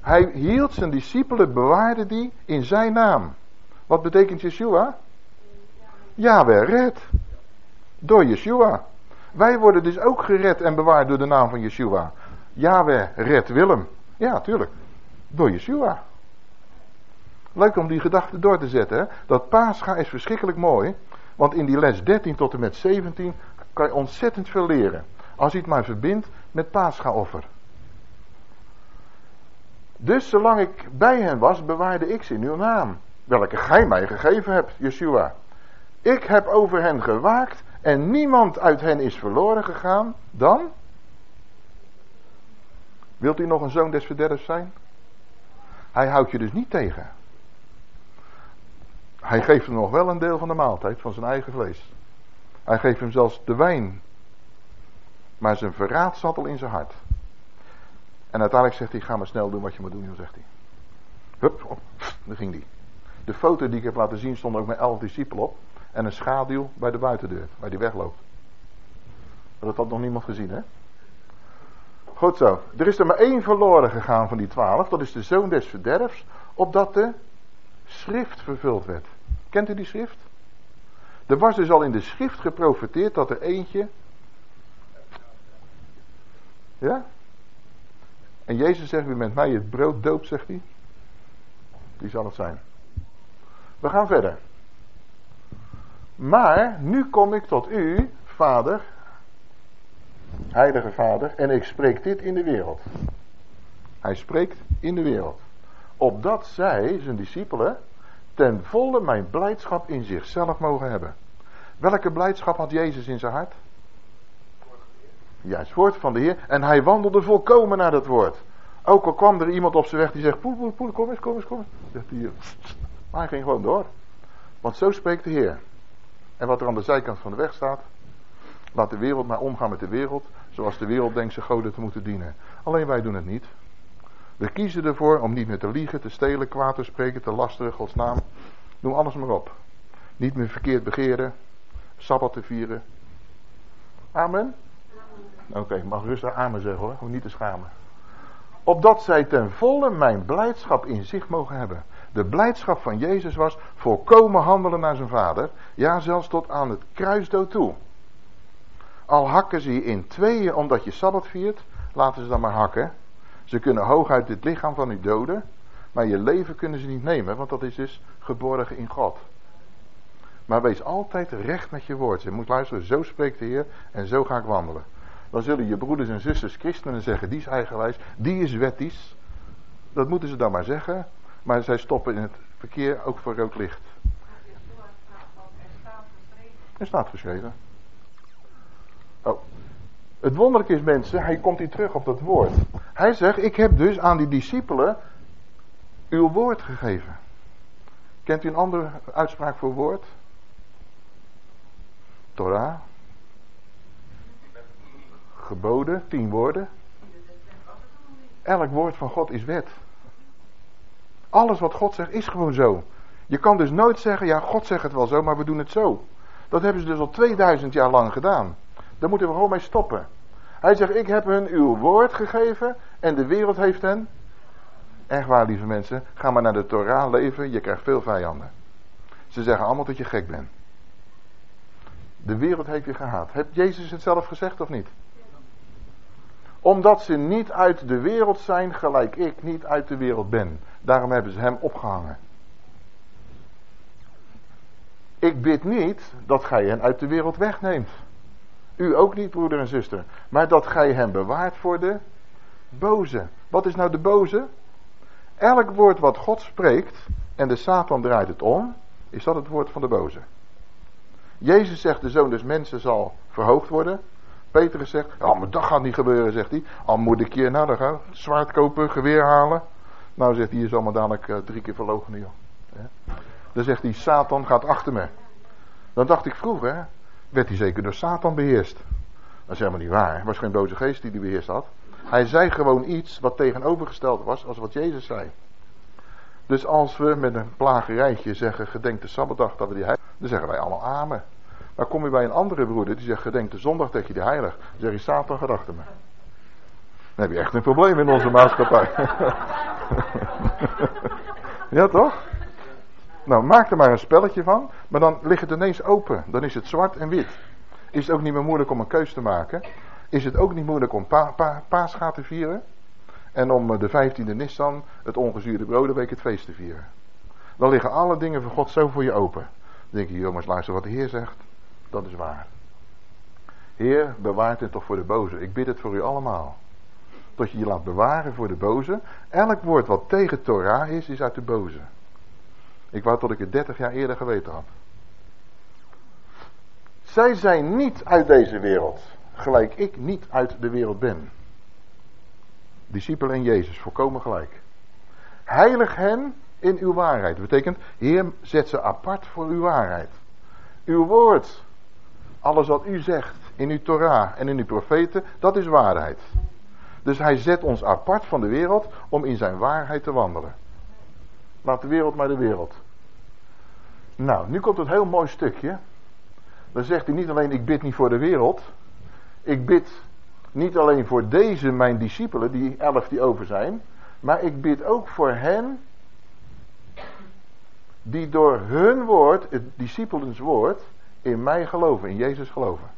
Hij hield zijn discipelen, bewaarde die in zijn naam. Wat betekent Yeshua? Yahweh red. Door Yeshua. Wij worden dus ook gered en bewaard door de naam van Yeshua. Yahweh red Willem. Ja, tuurlijk. Door Yeshua. Leuk om die gedachte door te zetten. Dat Pascha is verschrikkelijk mooi. Want in die les 13 tot en met 17 kan je ontzettend veel leren. Als je het maar verbindt met Pascha-offer. Dus zolang ik bij hen was, bewaarde ik ze in uw naam. Welke gij mij gegeven hebt, Yeshua. Ik heb over hen gewaakt en niemand uit hen is verloren gegaan. Dan? Wilt u nog een zoon des verderfs zijn? Hij houdt je dus niet tegen. Hij geeft hem nog wel een deel van de maaltijd, van zijn eigen vlees. Hij geeft hem zelfs de wijn. Maar zijn verraad zat al in zijn hart. En uiteindelijk zegt hij, ga maar snel doen wat je moet doen, zegt hij. Hup, op, ging hij. De foto die ik heb laten zien stond ook met elf discipelen op. En een schaduw bij de buitendeur, waar die wegloopt. Dat had nog niemand gezien, hè? Goed zo. Er is er maar één verloren gegaan van die twaalf. Dat is de zoon des verderfs. Opdat de schrift vervuld werd. Kent u die schrift? Er was dus al in de schrift geprofeteerd dat er eentje. Ja? En Jezus zegt: Wie met mij het brood doopt, zegt hij. Die zal het zijn. We gaan verder. Maar nu kom ik tot u, vader, heilige vader, en ik spreek dit in de wereld. Hij spreekt in de wereld. Opdat zij, zijn discipelen, ten volle mijn blijdschap in zichzelf mogen hebben. Welke blijdschap had Jezus in zijn hart? Ja, het woord van de Heer. En hij wandelde volkomen naar dat woord. Ook al kwam er iemand op zijn weg die zegt, poel, poel, poel, kom eens, kom eens, kom eens. Maar hij ging gewoon door. Want zo spreekt de Heer. En wat er aan de zijkant van de weg staat, laat de wereld maar omgaan met de wereld, zoals de wereld denkt zijn goden te moeten dienen. Alleen wij doen het niet. We kiezen ervoor om niet meer te liegen, te stelen, kwaad te spreken, te lasteren, Gods naam. Noem alles maar op. Niet meer verkeerd begeren, Sabbat te vieren. Amen? Oké, okay, mag rustig amen zeggen hoor, om niet te schamen. Opdat zij ten volle mijn blijdschap in zich mogen hebben. De blijdschap van Jezus was volkomen handelen naar zijn vader. Ja, zelfs tot aan het kruisdood toe. Al hakken ze je in tweeën omdat je Sabbat viert, laten ze dan maar hakken. Ze kunnen hooguit het lichaam van u doden, maar je leven kunnen ze niet nemen, want dat is dus geborgen in God. Maar wees altijd recht met je woord. Je moet luisteren, zo spreekt de Heer en zo ga ik wandelen. Dan zullen je broeders en zusters christenen zeggen, die is eigenwijs, die is wettisch. Dat moeten ze dan maar zeggen. Maar zij stoppen in het verkeer ook voor rood licht. Er staat geschreven. Oh. Het wonderlijke is mensen, hij komt hier terug op dat woord. Hij zegt, ik heb dus aan die discipelen uw woord gegeven. Kent u een andere uitspraak voor woord? Torah. Geboden, tien woorden. Elk woord van God is wet. Alles wat God zegt is gewoon zo. Je kan dus nooit zeggen, ja God zegt het wel zo, maar we doen het zo. Dat hebben ze dus al 2000 jaar lang gedaan. Daar moeten we gewoon mee stoppen. Hij zegt, ik heb hun uw woord gegeven en de wereld heeft hen. Echt waar, lieve mensen, ga maar naar de Torah leven, je krijgt veel vijanden. Ze zeggen allemaal dat je gek bent. De wereld heeft je gehaat. Heeft Jezus het zelf gezegd of niet? Omdat ze niet uit de wereld zijn, gelijk ik niet uit de wereld ben. Daarom hebben ze hem opgehangen. Ik bid niet dat gij hen uit de wereld wegneemt. U ook niet, broeder en zuster. Maar dat gij hem bewaart voor de boze. Wat is nou de boze? Elk woord wat God spreekt en de Satan draait het om, is dat het woord van de boze. Jezus zegt de zoon des mensen zal verhoogd worden. Petrus zegt, ja maar dat gaat niet gebeuren, zegt hij. Al moet ik hier, nou dan gaan zwaard kopen, geweer halen. Nou zegt hij, zal me dadelijk uh, drie keer verloochenen joh. Dan zegt hij, Satan gaat achter me. Dan dacht ik vroeger, werd hij zeker door Satan beheerst. Dat is helemaal niet waar. Het was geen boze geest die die beheerst had. Hij zei gewoon iets wat tegenovergesteld was als wat Jezus zei. Dus als we met een plagerijtje zeggen, gedenk de Sabbatdag dat we die heilig, dan zeggen wij allemaal amen. Maar kom je bij een andere broeder die zegt, gedenk de zondag dat je die heilig, dan zeg je, Satan gaat achter me. Dan heb je echt een probleem in onze maatschappij. ja toch? Nou, maak er maar een spelletje van, maar dan ligt het ineens open. Dan is het zwart en wit. Is het ook niet meer moeilijk om een keus te maken? Is het ook niet moeilijk om pa, te vieren? En om eh, de 15e Nissan, het ongezuurde brodenweek, het feest te vieren? Dan liggen alle dingen van God zo voor je open. Dan denk je, jongens, luister wat de Heer zegt. Dat is waar. Heer, bewaart het toch voor de boze. Ik bid het voor u allemaal. Dat je je laat bewaren voor de boze. Elk woord wat tegen Torah is, is uit de boze. Ik wou dat ik het 30 jaar eerder geweten had. Zij zijn niet uit deze wereld. Gelijk ik niet uit de wereld ben. Discipelen en Jezus, volkomen gelijk. Heilig hen in uw waarheid. Dat betekent, Heer, zet ze apart voor uw waarheid. Uw woord, alles wat u zegt in uw Torah en in uw profeten, dat is waarheid. Dus hij zet ons apart van de wereld om in zijn waarheid te wandelen. Laat de wereld maar de wereld. Nou, nu komt een heel mooi stukje. Dan zegt hij niet alleen ik bid niet voor de wereld. Ik bid niet alleen voor deze mijn discipelen, die elf die over zijn. Maar ik bid ook voor hen die door hun woord, het discipelens woord, in mij geloven, in Jezus geloven.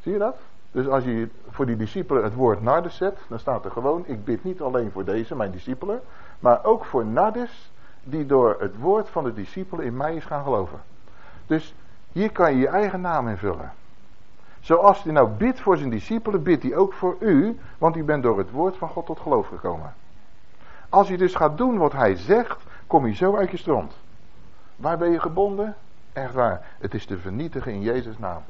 Zie je dat? Dus als je voor die discipelen het woord nardes zet, dan staat er gewoon, ik bid niet alleen voor deze, mijn discipelen, maar ook voor nardes, die door het woord van de discipelen in mij is gaan geloven. Dus hier kan je je eigen naam invullen. Zoals hij nou bidt voor zijn discipelen, bidt hij ook voor u, want u bent door het woord van God tot geloof gekomen. Als je dus gaat doen wat hij zegt, kom je zo uit je stront. Waar ben je gebonden? Echt waar, het is te vernietigen in Jezus' naam.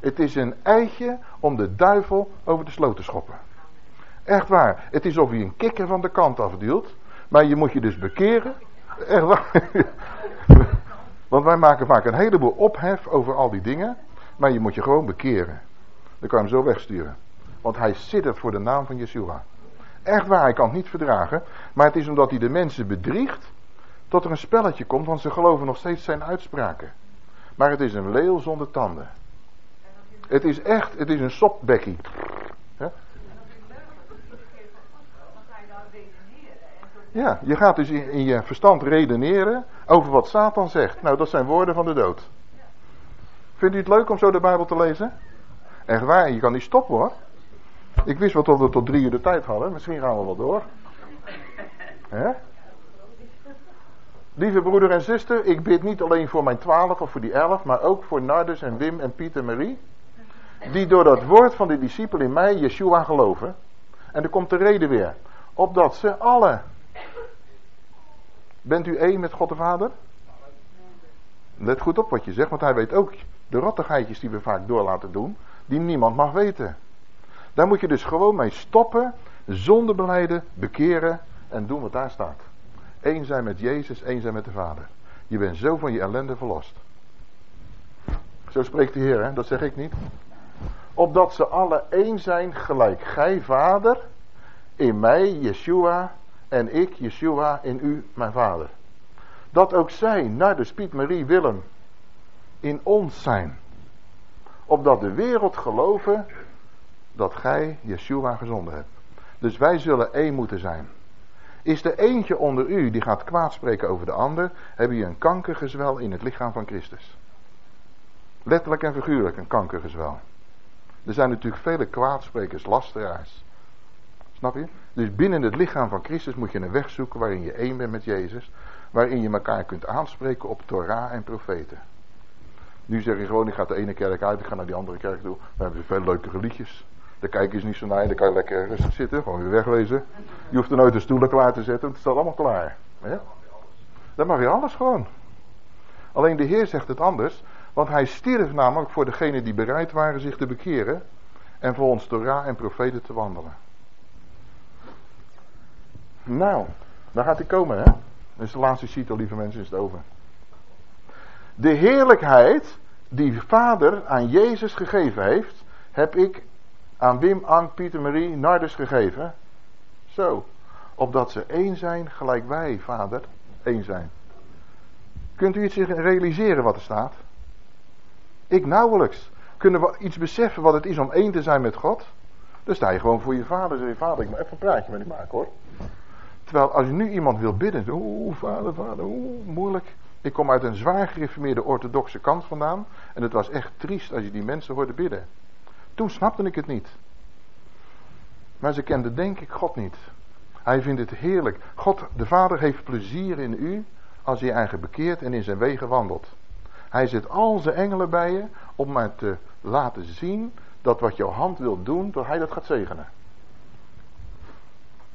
Het is een eitje om de duivel over de sloot te schoppen. Echt waar, het is of je een kikker van de kant afduwt, maar je moet je dus bekeren. Echt waar. Want wij maken vaak een heleboel ophef over al die dingen. Maar je moet je gewoon bekeren. Dan kan je hem zo wegsturen. Want hij het voor de naam van Yeshua. Echt waar, hij kan het niet verdragen. Maar het is omdat hij de mensen bedriegt. Tot er een spelletje komt, want ze geloven nog steeds zijn uitspraken. Maar het is een leeuw zonder tanden. Het is echt, het is een sopbekkie. Ja, je gaat dus in, je verstand redeneren over wat Satan zegt. Nou, dat zijn woorden van de dood. Vindt u het leuk om zo de Bijbel te lezen? Echt waar, je kan niet stoppen hoor. Ik wist wel dat we tot drie uur de tijd hadden. Misschien gaan we wel door. Lieve broeder en zuster, ik bid niet alleen voor mijn twaalf of voor die elf, maar ook voor Nardus en Wim en Piet en Marie. Die door dat woord van de discipel in mij, Yeshua, geloven. En er komt de reden weer. Opdat ze alle. Bent u één met God de Vader? Let goed op wat je zegt, want hij weet ook de rottigheidjes die we vaak door laten doen, die niemand mag weten. Daar moet je dus gewoon mee stoppen, zonde beleiden, bekeren en doen wat daar staat. Eén zijn met Jezus, één zijn met de Vader. Je bent zo van je ellende verlost. Zo spreekt de Heer, hè? dat zeg ik niet. Opdat ze alle één zijn, gelijk gij, Vader, in mij, Yeshua, en ik, Yeshua, in u, mijn Vader. Dat ook zij, naar de Spiet Marie Willem, in ons zijn. Opdat de wereld geloven dat gij Yeshua gezonden hebt. Dus wij zullen één moeten zijn. Is er eentje onder u die gaat kwaadspreken over de ander, heb je een kankergezwel in het lichaam van Christus. Letterlijk en figuurlijk een kankergezwel. Er zijn natuurlijk vele kwaadsprekers, lasteraars. Snap je? Dus binnen het lichaam van Christus moet je een weg zoeken waarin je één bent met Jezus. Waarin je elkaar kunt aanspreken op Torah en profeten. Nu zeg je gewoon, ik ga de ene kerk uit, ik ga naar die andere kerk toe. We hebben veel leukere liedjes. De kijken is niet zo naar, dan kan je lekker rustig zitten, gewoon weer weglezen. Je hoeft er nooit de stoelen klaar te zetten, het staat allemaal klaar. Ja? Dan mag je alles gewoon. Alleen de Heer zegt het anders, want hij stierf namelijk voor degenen die bereid waren zich te bekeren en voor ons Torah en profeten te wandelen. Nou, daar gaat hij komen, hè? Is de laatste al, lieve mensen, is het over. De heerlijkheid die Vader aan Jezus gegeven heeft, heb ik aan Wim, Ank, Pieter, Marie, Nardus gegeven. Zo, opdat ze één zijn, gelijk wij, Vader, één zijn. Kunt u iets realiseren wat er staat? Ik nauwelijks. Kunnen we iets beseffen wat het is om één te zijn met God? Dan sta je gewoon voor je vader. Zeg je, vader, ik moet even een praatje met je maken hoor. Terwijl als je nu iemand wil bidden, oeh, vader, vader, oeh, moeilijk. Ik kom uit een zwaar gereformeerde orthodoxe kant vandaan. En het was echt triest als je die mensen hoorde bidden. Toen snapte ik het niet. Maar ze kenden denk ik God niet. Hij vindt het heerlijk. God, de Vader, heeft plezier in u als hij eigen bekeert en in zijn wegen wandelt. Hij zet al zijn engelen bij je om maar te laten zien dat wat jouw hand wil doen, dat hij dat gaat zegenen.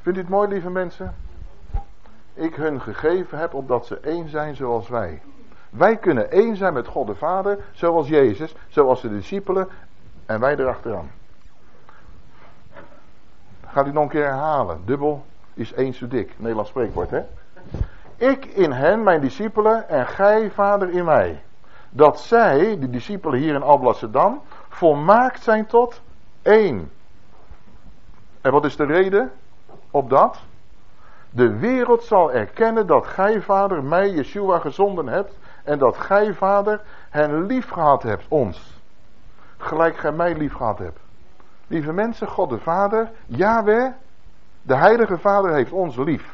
Vindt u het mooi, lieve mensen? Ik hun gegeven heb opdat ze één zijn zoals wij. Wij kunnen één zijn met God de Vader, zoals Jezus, zoals de discipelen en wij erachteraan. Gaat u nog een keer herhalen. Dubbel is één zo dik. Nederlands spreekwoord, hè? Ik in hen, mijn discipelen, en gij, vader, in mij. Dat zij, de discipelen hier in Alblasserdam, volmaakt zijn tot één. En wat is de reden op dat? De wereld zal erkennen dat gij, vader, mij, Yeshua, gezonden hebt. En dat gij, vader, hen lief gehad hebt, ons. Gelijk gij mij lief gehad hebt. Lieve mensen, God de Vader, Yahweh, de Heilige Vader heeft ons lief.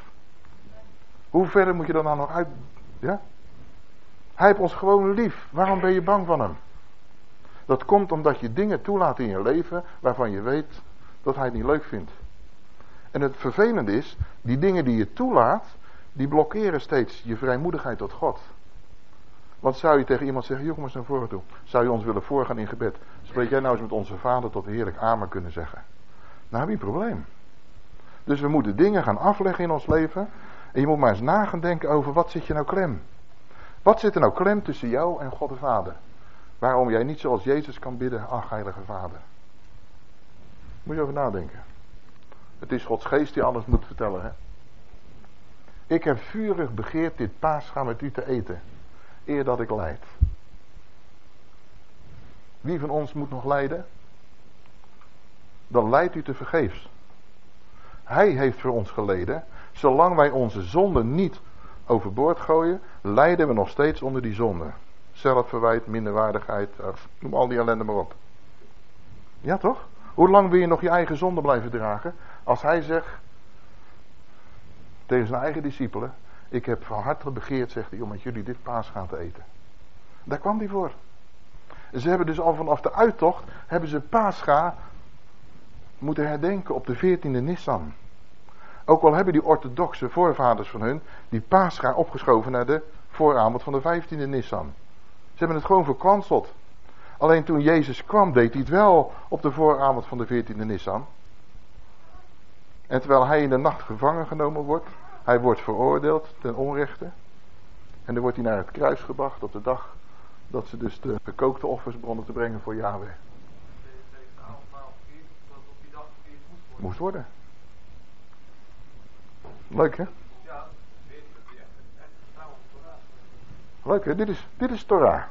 Hoe verder moet je dan nou nog uit... Ja? Hij heeft ons gewoon lief. Waarom ben je bang van hem? Dat komt omdat je dingen toelaat in je leven waarvan je weet dat hij het niet leuk vindt. En het vervelende is, die dingen die je toelaat, die blokkeren steeds je vrijmoedigheid tot God. Want zou je tegen iemand zeggen, jongens naar voren toe. Zou je ons willen voorgaan in gebed. Spreek jij nou eens met onze vader tot heerlijk amen kunnen zeggen. Nou heb je een probleem. Dus we moeten dingen gaan afleggen in ons leven. En je moet maar eens nagaan denken over wat zit je nou klem. Wat zit er nou klem tussen jou en God de Vader? Waarom jij niet zoals Jezus kan bidden, ach heilige Vader. Moet je over nadenken. Het is Gods geest die alles moet vertellen. Hè? Ik heb vurig begeerd dit paasgaan met u te eten. Eer dat ik leid. Wie van ons moet nog lijden? Dan leidt u te vergeefs. Hij heeft voor ons geleden. Zolang wij onze zonden niet overboord gooien, lijden we nog steeds onder die zonde. Zelfverwijt, minderwaardigheid, noem al die ellende maar op. Ja toch? Hoe lang wil je nog je eigen zonde blijven dragen? Als hij zegt tegen zijn eigen discipelen: Ik heb van harte begeerd, zegt hij, om met jullie dit paas gaan te eten. Daar kwam hij voor. Ze hebben dus al vanaf de uittocht, hebben ze Pascha moeten herdenken op de 14e Nissan. Ook al hebben die orthodoxe voorvaders van hun die Pascha opgeschoven naar de vooravond van de 15e Nissan. Ze hebben het gewoon verkwanseld. Alleen toen Jezus kwam deed hij het wel op de vooravond van de 14e Nissan. En terwijl hij in de nacht gevangen genomen wordt, hij wordt veroordeeld ten onrechte. En dan wordt hij naar het kruis gebracht op de dag dat ze dus de gekookte offers begonnen te brengen voor Yahweh. Moest worden. Leuk hè? Leuk hè? Dit is, dit is Torah.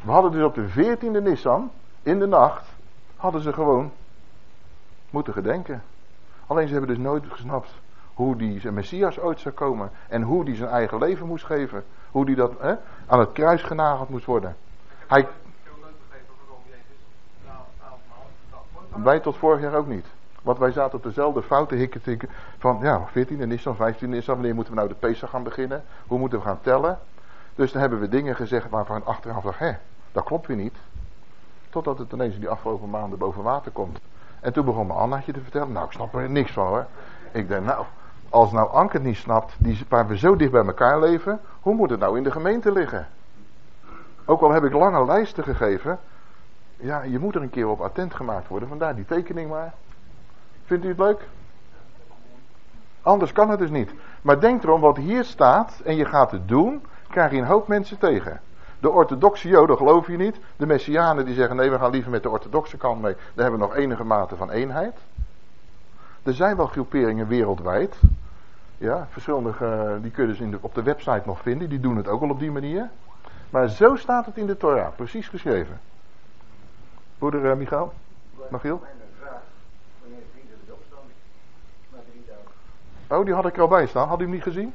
We hadden dus op de 14e Nissan, in de nacht, hadden ze gewoon moeten gedenken. Alleen ze hebben dus nooit gesnapt hoe die zijn Messias ooit zou komen. En hoe die zijn eigen leven moest geven. Hoe die dat hè, aan het kruis genageld moest worden. Hij... Wij tot vorig jaar ook niet. Want wij zaten op dezelfde fouten hikken. Van ja, 14 en is dan 15 is dan. Wanneer moeten we nou de Pesach gaan beginnen? Hoe moeten we gaan tellen? Dus dan hebben we dingen gezegd waarvan achteraf dacht, hé, dat klopt weer niet. Totdat het ineens in die afgelopen maanden boven water komt. En toen begon mijn Annaatje te vertellen. Nou, ik snap er niks van hoor. Ik denk, nou, als nou Anke het niet snapt, die, waar we zo dicht bij elkaar leven, hoe moet het nou in de gemeente liggen? Ook al heb ik lange lijsten gegeven, ja, je moet er een keer op attent gemaakt worden, vandaar die tekening maar. Vindt u het leuk? Anders kan het dus niet. Maar denk erom, wat hier staat en je gaat het doen, krijg je een hoop mensen tegen. De orthodoxe joden geloof je niet. De messianen die zeggen nee, we gaan liever met de orthodoxe kant mee. Daar hebben we nog enige mate van eenheid. Er zijn wel groeperingen wereldwijd. Ja, verschillende, die kun je dus in op de website nog vinden. Die doen het ook al op die manier. Maar zo staat het in de Torah, precies geschreven. Broeder uh, Michael? Oh, die had ik er al bij staan. Had u hem niet gezien?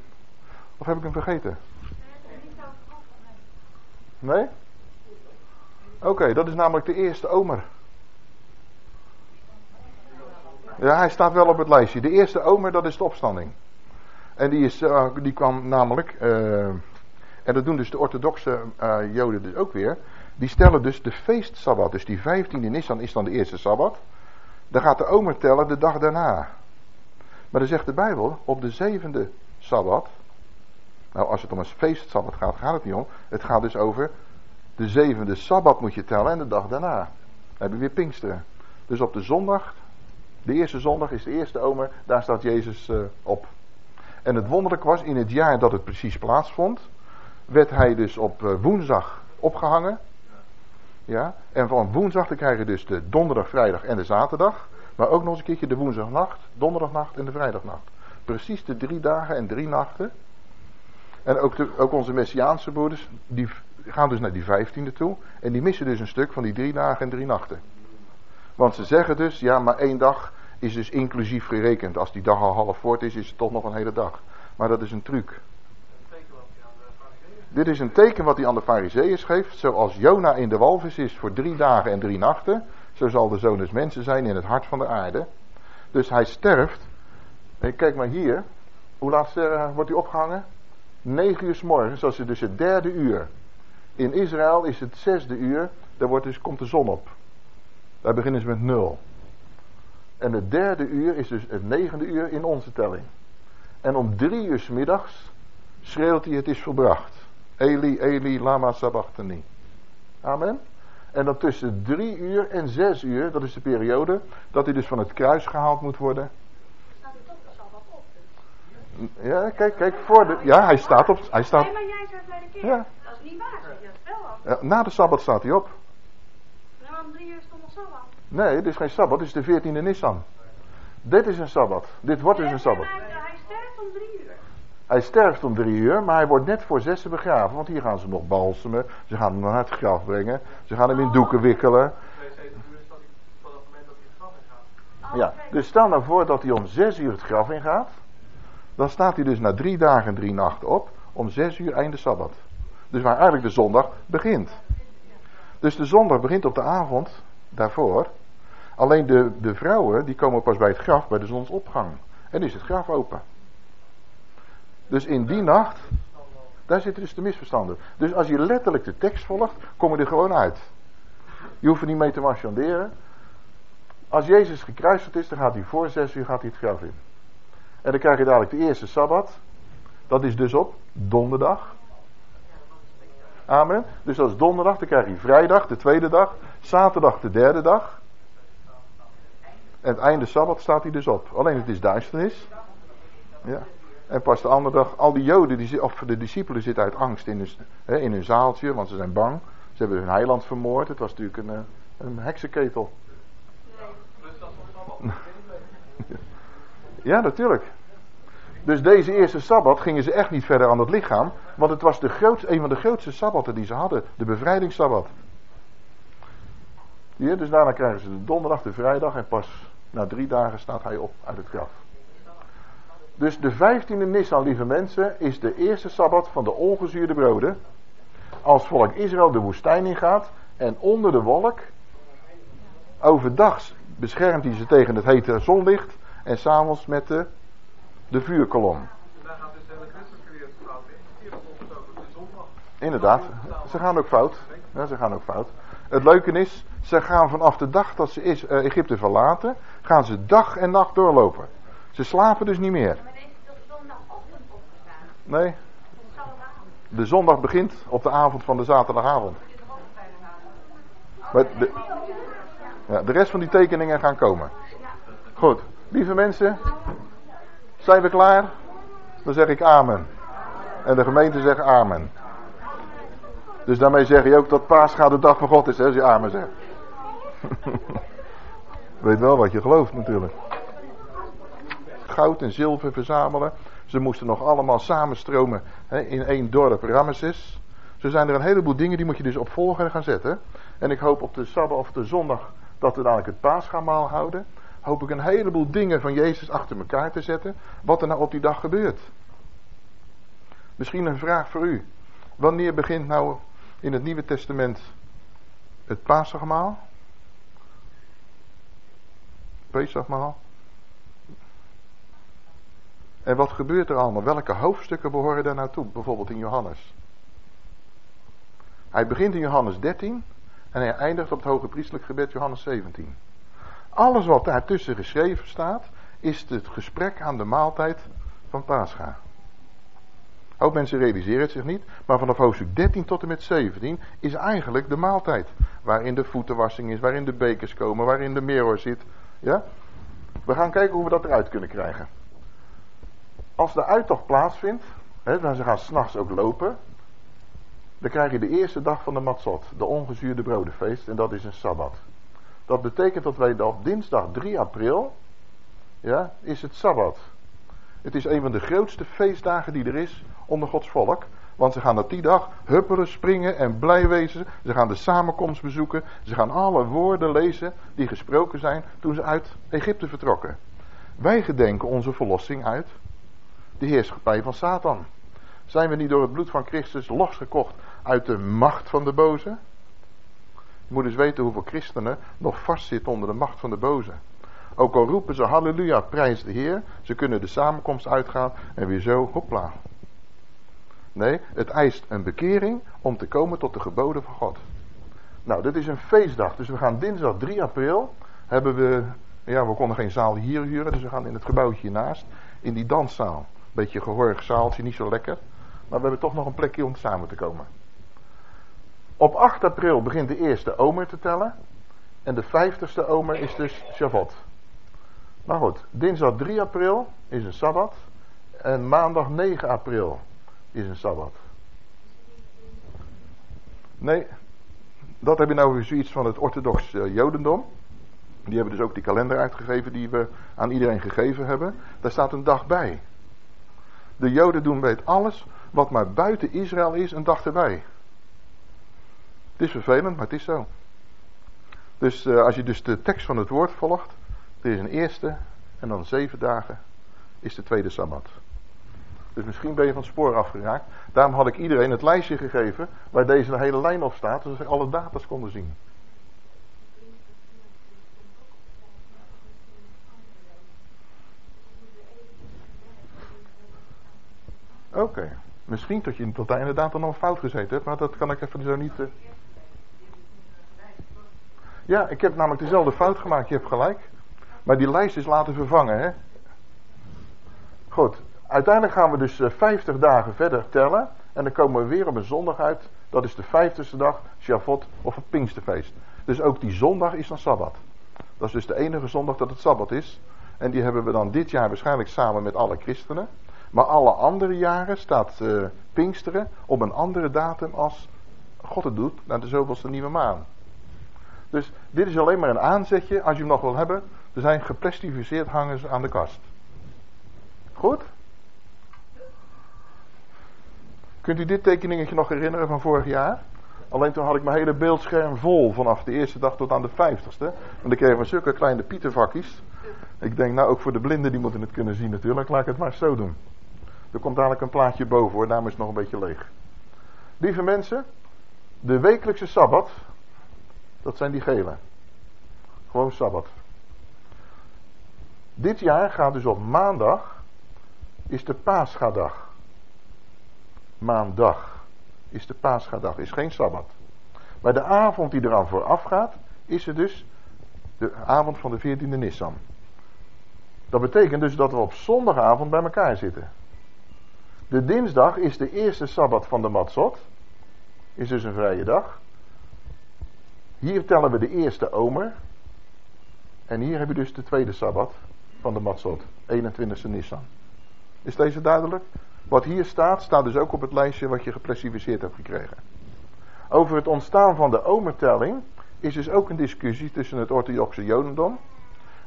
Of heb ik hem vergeten? Nee? Oké, dat is namelijk de eerste omer. Ja, hij staat wel op het lijstje. De eerste omer, dat is de opstanding. En die, is, uh, die kwam namelijk, uh, en dat doen dus de orthodoxe uh, joden dus ook weer. Die stellen dus de feestsabbat. Dus die 15e Nissan is dan de eerste sabbat. Dan gaat de omer tellen de dag daarna. Maar dan zegt de Bijbel, op de zevende Sabbat. Nou, als het om een feestsabbat gaat, gaat het niet om. Het gaat dus over de zevende Sabbat moet je tellen en de dag daarna. Dan heb je weer Pinksteren. Dus op de zondag, de eerste zondag is de eerste omer, daar staat Jezus uh, op. En het wonderlijk was, in het jaar dat het precies plaatsvond, werd hij dus op uh, woensdag opgehangen. Ja, en van woensdag dan krijg je dus de donderdag, vrijdag en de zaterdag. Maar ook nog eens een keertje de woensdagnacht, donderdagnacht en de vrijdagnacht. Precies de drie dagen en drie nachten. En ook, de, ook onze Messiaanse broeders, die gaan dus naar die vijftiende toe. En die missen dus een stuk van die drie dagen en drie nachten. Want ze zeggen dus, ja maar één dag is dus inclusief gerekend. Als die dag al half voort is, is het toch nog een hele dag. Maar dat is een truc. Dit is een teken wat hij aan de fariseeërs geeft. Zoals Jona in de walvis is voor drie dagen en drie nachten. Zo zal de zoon des mensen zijn in het hart van de aarde. Dus hij sterft. En kijk maar hier. Hoe laat wordt hij opgehangen? Negen uur s morgens. Dat is dus het derde uur. In Israël is het zesde uur. Daar wordt dus, komt de zon op. Daar beginnen ze met nul. En het derde uur is dus het negende uur in onze telling. En om drie uur s middags schreeuwt hij het is volbracht. Eli, Eli, lama sabachthani. Amen. En dan tussen drie uur en zes uur, dat is de periode, dat hij dus van het kruis gehaald moet worden. Staat hij toch de sabbat op? Dus? Ja, kijk, kijk, voor de, ja, hij staat op, hij staat. Nee, maar jij zegt bij de keer, ja. dat is niet waar, zeg je wel ja, Na de sabbat staat hij op. Nou, om drie uur stond nog sabbat. Nee, dit is geen sabbat, dit is de veertiende Nissan. Dit is een sabbat, dit wordt dus een sabbat. Hij sterft om drie uur. Hij sterft om drie uur, maar hij wordt net voor zessen begraven. Want hier gaan ze nog balsemen. Ze gaan hem naar het graf brengen. Ze gaan hem in doeken wikkelen. Ja, dus stel nou voor dat hij om zes uur het graf ingaat. Dan staat hij dus na drie dagen en drie nachten op. Om zes uur einde Sabbat. Dus waar eigenlijk de zondag begint. Dus de zondag begint op de avond daarvoor. Alleen de, de vrouwen die komen pas bij het graf bij de zonsopgang. En is het graf open. Dus in die nacht, daar zitten dus de misverstanden. Dus als je letterlijk de tekst volgt, kom je er gewoon uit. Je hoeft er niet mee te marchanderen. Als Jezus gekruisigd is, dan gaat hij voor zes uur gaat hij het graf in. En dan krijg je dadelijk de eerste Sabbat. Dat is dus op donderdag. Amen. Dus dat is donderdag, dan krijg je vrijdag, de tweede dag. Zaterdag, de derde dag. En het einde Sabbat staat hij dus op. Alleen het is duisternis. Ja. En pas de andere dag, al die joden, die, of de discipelen zitten uit angst in hun, in hun zaaltje, want ze zijn bang. Ze hebben hun heiland vermoord. Het was natuurlijk een, eh, een heksenketel. Ja, natuurlijk. Dus deze eerste sabbat gingen ze echt niet verder aan het lichaam. Want het was de een van de grootste sabbatten die ze hadden. De bevrijdingssabbat. Ja, dus daarna krijgen ze de donderdag, de vrijdag. En pas na drie dagen staat hij op uit het graf. Dus de vijftiende Nissan, lieve mensen, is de eerste Sabbat van de ongezuurde broden. Als volk Israël de woestijn ingaat en onder de wolk, overdag beschermt hij ze tegen het hete zonlicht en s'avonds met de, de vuurkolom. Inderdaad, ze gaan ook fout. Ja, ze gaan ook fout. Het leuke is, ze gaan vanaf de dag dat ze eh, Egypte verlaten, gaan ze dag en nacht doorlopen. Ze slapen dus niet meer. Nee. De zondag begint op de avond van de zaterdagavond. Maar de, ja, de rest van die tekeningen gaan komen. Goed. Lieve mensen. Zijn we klaar? Dan zeg ik amen. En de gemeente zegt amen. Dus daarmee zeg je ook dat Paascha de dag van God is, hè, als je amen zegt. Weet wel wat je gelooft natuurlijk goud en zilver verzamelen. Ze moesten nog allemaal samenstromen hè, in één dorp, Ramesses. Zo zijn er een heleboel dingen die moet je dus op volgorde gaan zetten. En ik hoop op de Sabbat of de zondag dat we dadelijk het paasgamaal houden. Hoop ik een heleboel dingen van Jezus achter elkaar te zetten. Wat er nou op die dag gebeurt. Misschien een vraag voor u. Wanneer begint nou in het Nieuwe Testament het paasgamaal? Pesachmaal? En wat gebeurt er allemaal? Welke hoofdstukken behoren daar naartoe? Bijvoorbeeld in Johannes. Hij begint in Johannes 13 en hij eindigt op het hoge priestelijk gebed Johannes 17. Alles wat daartussen geschreven staat, is het gesprek aan de maaltijd van Pascha. Ook mensen realiseren het zich niet, maar vanaf hoofdstuk 13 tot en met 17 is eigenlijk de maaltijd. Waarin de voetenwassing is, waarin de bekers komen, waarin de meerhoor zit. Ja? We gaan kijken hoe we dat eruit kunnen krijgen. Als de uittocht plaatsvindt, hè, dan ze gaan s'nachts ook lopen, dan krijg je de eerste dag van de matzot, de ongezuurde brodenfeest, en dat is een sabbat. Dat betekent dat wij op dinsdag 3 april, ja, is het sabbat. Het is een van de grootste feestdagen die er is onder Gods volk. Want ze gaan op die dag huppelen, springen en blij wezen. Ze gaan de samenkomst bezoeken. Ze gaan alle woorden lezen die gesproken zijn toen ze uit Egypte vertrokken. Wij gedenken onze verlossing uit de heerschappij van Satan. Zijn we niet door het bloed van Christus losgekocht uit de macht van de boze? Je moet eens weten hoeveel christenen nog vastzitten onder de macht van de boze. Ook al roepen ze halleluja, prijs de Heer. Ze kunnen de samenkomst uitgaan en weer zo, hopla. Nee, het eist een bekering om te komen tot de geboden van God. Nou, dit is een feestdag. Dus we gaan dinsdag 3 april. Hebben we, ja, we konden geen zaal hier huren. Dus we gaan in het gebouwtje hiernaast. In die danszaal. Beetje gehoorig zaaltje, niet zo lekker. Maar we hebben toch nog een plekje om samen te komen. Op 8 april begint de eerste omer te tellen. En de vijftigste omer is dus Shavuot. Maar goed, dinsdag 3 april is een Sabbat. En maandag 9 april is een Sabbat. Nee, dat heb je nou weer zoiets van het orthodox uh, Jodendom. Die hebben dus ook die kalender uitgegeven die we aan iedereen gegeven hebben. Daar staat een dag bij. De Joden doen weet alles wat maar buiten Israël is een dag erbij. Het is vervelend, maar het is zo. Dus uh, als je dus de tekst van het woord volgt, er is een eerste en dan zeven dagen is de tweede Sabbat. Dus misschien ben je van het spoor afgeraakt. Daarom had ik iedereen het lijstje gegeven waar deze hele lijn op staat, zodat ze alle data's konden zien. Oké. Misschien dat je tot inderdaad dan nog fout gezeten hebt, maar dat kan ik even zo niet. Uh... Ja, ik heb namelijk dezelfde fout gemaakt, je hebt gelijk. Maar die lijst is laten vervangen, hè? Goed, uiteindelijk gaan we dus 50 eh, dagen verder tellen. En dan komen we weer op een zondag uit. Dat is de vijftigste dag, Shavuot of het Pinksterfeest. Dus ook die zondag is dan Sabbat. Dat is dus de enige zondag dat het Sabbat is. En die hebben we dan dit jaar waarschijnlijk samen met alle christenen. Maar alle andere jaren staat uh, Pinksteren op een andere datum als God het doet, naar de zoveelste nieuwe maan. Dus dit is alleen maar een aanzetje, als je hem nog wil hebben. Er zijn geplastificeerd hangers aan de kast. Goed? Kunt u dit tekeningetje nog herinneren van vorig jaar? Alleen toen had ik mijn hele beeldscherm vol vanaf de eerste dag tot aan de vijftigste. En dan kregen we zulke kleine pietervakjes. Ik denk nou ook voor de blinden die moeten het kunnen zien natuurlijk. Laat ik het maar zo doen. Er komt dadelijk een plaatje boven hoor, daarom is het nog een beetje leeg. Lieve mensen, de wekelijkse Sabbat, dat zijn die gele. Gewoon Sabbat. Dit jaar gaat dus op maandag, is de Paasgadag. Maandag is de Paasgadag, is geen Sabbat. Maar de avond die eraan vooraf gaat, is er dus de avond van de 14e Nissan. Dat betekent dus dat we op zondagavond bij elkaar zitten. De dinsdag is de eerste sabbat van de Matzot. Is dus een vrije dag. Hier tellen we de eerste omer. En hier heb je dus de tweede sabbat van de Matzot. 21e Nissan. Is deze duidelijk? Wat hier staat, staat dus ook op het lijstje wat je geclassificeerd hebt gekregen. Over het ontstaan van de omertelling is dus ook een discussie tussen het orthodoxe jodendom.